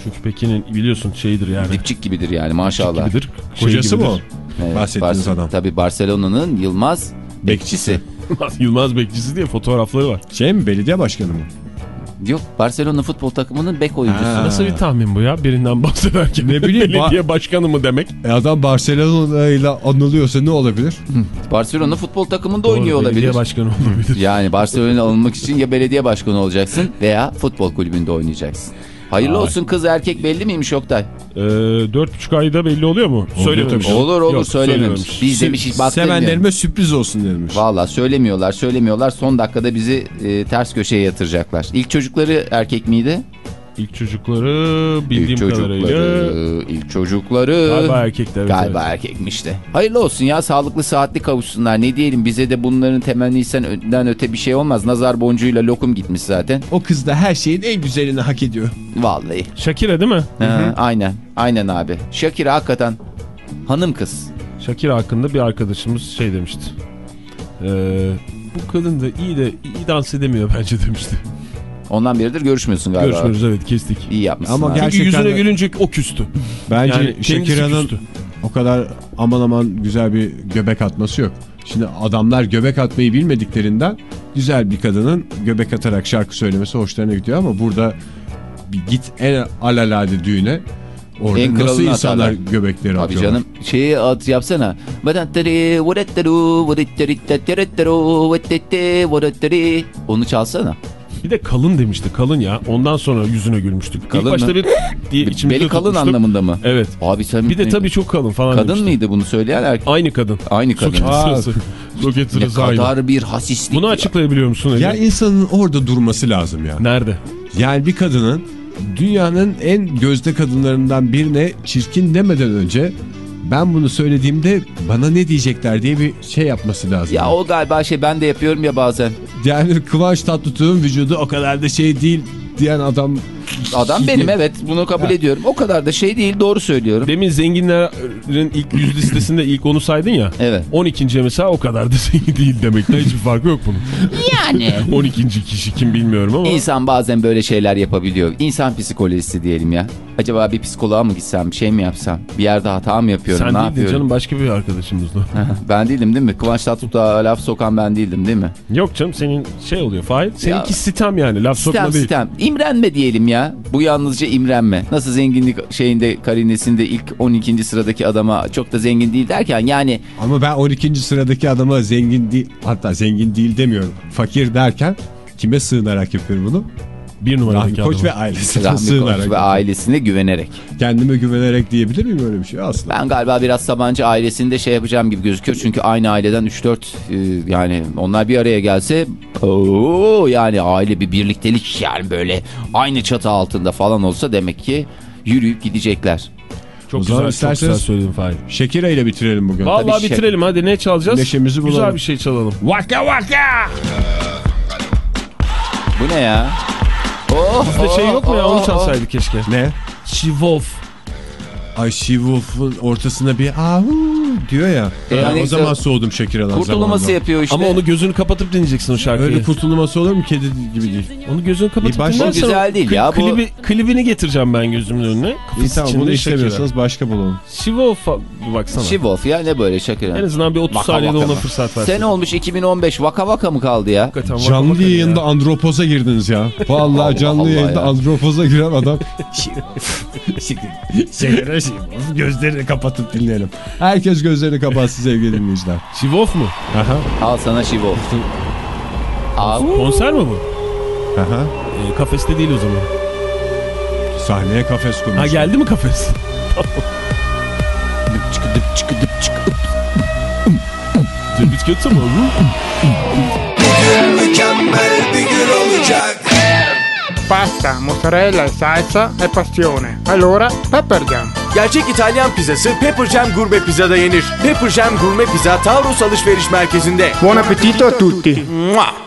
Çünkü Pekin'in biliyorsun şeyidir yani. Dipçik gibidir yani maşallah. gibidir. Kocası şey mı o? gibidir. Evet, Bahsettiğiniz adam. Tabii Barcelona'nın Yılmaz bekçisi. Yılmaz Bekçisi diye fotoğrafları var. Şey mi belediye başkanı mı? Yok Barcelona futbol takımının bek oyuncusu. Ha. Nasıl bir tahmin bu ya? Birinden bahsederken. Ne bileyim, Belediye başkanı mı demek? E adam Barcelona ile anılıyorsa ne olabilir? Barcelona futbol takımında Doğru, oynuyor olabilir. Belediye başkanı olabilir. Yani Barcelona'ya alınmak için ya belediye başkanı olacaksın veya futbol kulübünde oynayacaksın. Hayırlı Ay. olsun kız erkek belli miymiş Oktay? Ee, 4,5 ayda belli oluyor mu? Söylememiş. Olur olur Yok, söylememiş. Biz demiş bak Sevenlerime sürpriz olsun demiş. Valla söylemiyorlar söylemiyorlar son dakikada bizi e, ters köşeye yatıracaklar. İlk çocukları erkek miydi? İlk çocukları bildiğim ilk çocukları, kadarıyla ilk çocukları galiba erkekler. evet, Galiba evet. erkekmiş de. Hayırlı olsun ya sağlıklı saatli kavuşsunlar. Ne diyelim bize de bunların temennisinden öte bir şey olmaz. Nazar boncuğuyla lokum gitmiş zaten. O kız da her şeyin en güzelini hak ediyor. Vallahi. Shakira değil mi? Ha, aynen. Aynen abi. Shakira hakikaten hanım kız. Shakira hakkında bir arkadaşımız şey demişti. Ee, bu kadın da iyi de iyi dans edemiyor bence demişti. Ondan beridir görüşmüyorsun galiba. Görüşmüyoruz evet kestik. İyi yapmışsın. Ama abi. Çünkü Gerçekten yüzüne de- gülünce o küstü. Bence Yani küstü. o kadar aman aman güzel bir göbek atması yok. Şimdi adamlar göbek atmayı bilmediklerinden güzel bir kadının göbek atarak şarkı söylemesi hoşlarına gidiyor ama burada bir git en alalade düğüne orada En nasıl insanlar atarlar. göbekleri Abi atıyorlar. canım şeyi at yapsana. Onu çalsana. Bir de kalın demişti kalın ya. Ondan sonra yüzüne gülmüştük. Kalın İlk başta mı? bir diye içimizde Beli kalın tutmuştuk. anlamında mı? Evet. Abi sen Bir de tabii çok kalın falan kadın demişti. mıydı bunu söyleyen erkek? Aynı kadın. Aynı kadın. Soket Aa, sırası. Soket Ne sırası aynı. kadar bir hasislik. Bunu açıklayabiliyor musun Ege? Ya insanın orada durması lazım ya. Nerede? Yani bir kadının dünyanın en gözde kadınlarından birine çirkin demeden önce ben bunu söylediğimde bana ne diyecekler diye bir şey yapması lazım. Ya o galiba şey ben de yapıyorum ya bazen. Yani Kıvanç Tatlıtuğ'un vücudu o kadar da şey değil diyen adam Adam benim evet bunu kabul ediyorum. O kadar da şey değil doğru söylüyorum. Demin zenginlerin ilk yüz listesinde ilk onu saydın ya. Evet. 12. mesela o kadar da zengin değil demekten hiçbir farkı yok bunun. Yani. 12. kişi kim bilmiyorum ama. İnsan bazen böyle şeyler yapabiliyor. İnsan psikolojisi diyelim ya. Acaba bir psikoloğa mı gitsem, bir şey mi yapsam? Bir yerde hata mı yapıyorum, Sen ne değildin yapıyorum? canım başka bir arkadaşımızdı. ben değildim değil mi? Kıvanç Tatlıtuğ'a laf sokan ben değildim değil mi? Yok canım senin şey oluyor Fahir. Seninki Ya- sitem yani laf sokma Sitem değil. sitem. İmrenme diyelim ya. Bu yalnızca imrenme. Nasıl zenginlik şeyinde karinesinde ilk 12. sıradaki adama çok da zengin değil derken yani ama ben 12. sıradaki adama zengin değil hatta zengin değil demiyorum. Fakir derken kime sığınarak yapıyorum bunu? Bir numaradaki Rahmi Koç ve ailesine Rahmi sığınarak. Koç ve ailesine güvenerek. Kendime güvenerek diyebilir miyim öyle bir şey aslında? Ben galiba biraz Sabancı ailesinde şey yapacağım gibi gözüküyor. Çünkü aynı aileden 3-4 e, yani onlar bir araya gelse ooo yani aile bir birliktelik yani böyle aynı çatı altında falan olsa demek ki yürüyüp gidecekler. Çok O zaman güzel, çok güzel isterseniz- söyledin Fahir. Şekira ile bitirelim bugün. Vallahi Tabii bitirelim hadi ne çalacağız? Neşemizi Güzel bulalım. bir şey çalalım. Vaka vaka! Bu ne ya? Oh, Bizde şey yok mu ya onu çalsaydı keşke. Ne? Şivolf. Ay She-Wolf'un ortasında bir ahu diyor ya. E, hani o zaman soğudum Shakira'dan Kurtulması yapıyor işte. Ama onu gözünü kapatıp dinleyeceksin o şarkıyı. Öyle kurtulması olur mu? Kedi gibi değil. Onu gözünü kapatıp başka- dinlersen güzel değil ya, bu- Klibi, klibini getireceğim ben gözümün önüne. İyi Kafes tamam bunu istemiyorsanız başka bulalım. Şivolf'a bir baksana. Şivolf ya ne böyle şakır. En azından bir 30 Vaka saniyede vaka ona fırsat versin. Sene olmuş 2015 vaka vaka mı kaldı ya? Hakikaten vaka Canlı vaka yayında ya? andropoza girdiniz ya. Vallahi Allah canlı Allah yayında ya. andropoza giren adam. Şekere gözlerini kapatıp dinleyelim. Herkes gözlerini kapatsın sevgili dinleyiciler. Şivolf mu? Aha, Al sana Şivolf. Al. Konser mi bu? aha. E, kafeste değil o zaman. Sahneye kafes kurmuş. Ha geldi mi kafes? Çıkıdıp çıkıdıp çıkıdıp. Tebrik kötü mü? Pasta, mozzarella e salsa è passione. Allora, Pepper Jam. Gerçek İtalyan pizzası Pepper Jam Gurme Pizza'da yenir. Pepper Jam Gurme Pizza Taurus Alışveriş Merkezi'nde. Buon appetito a tutti. Mua!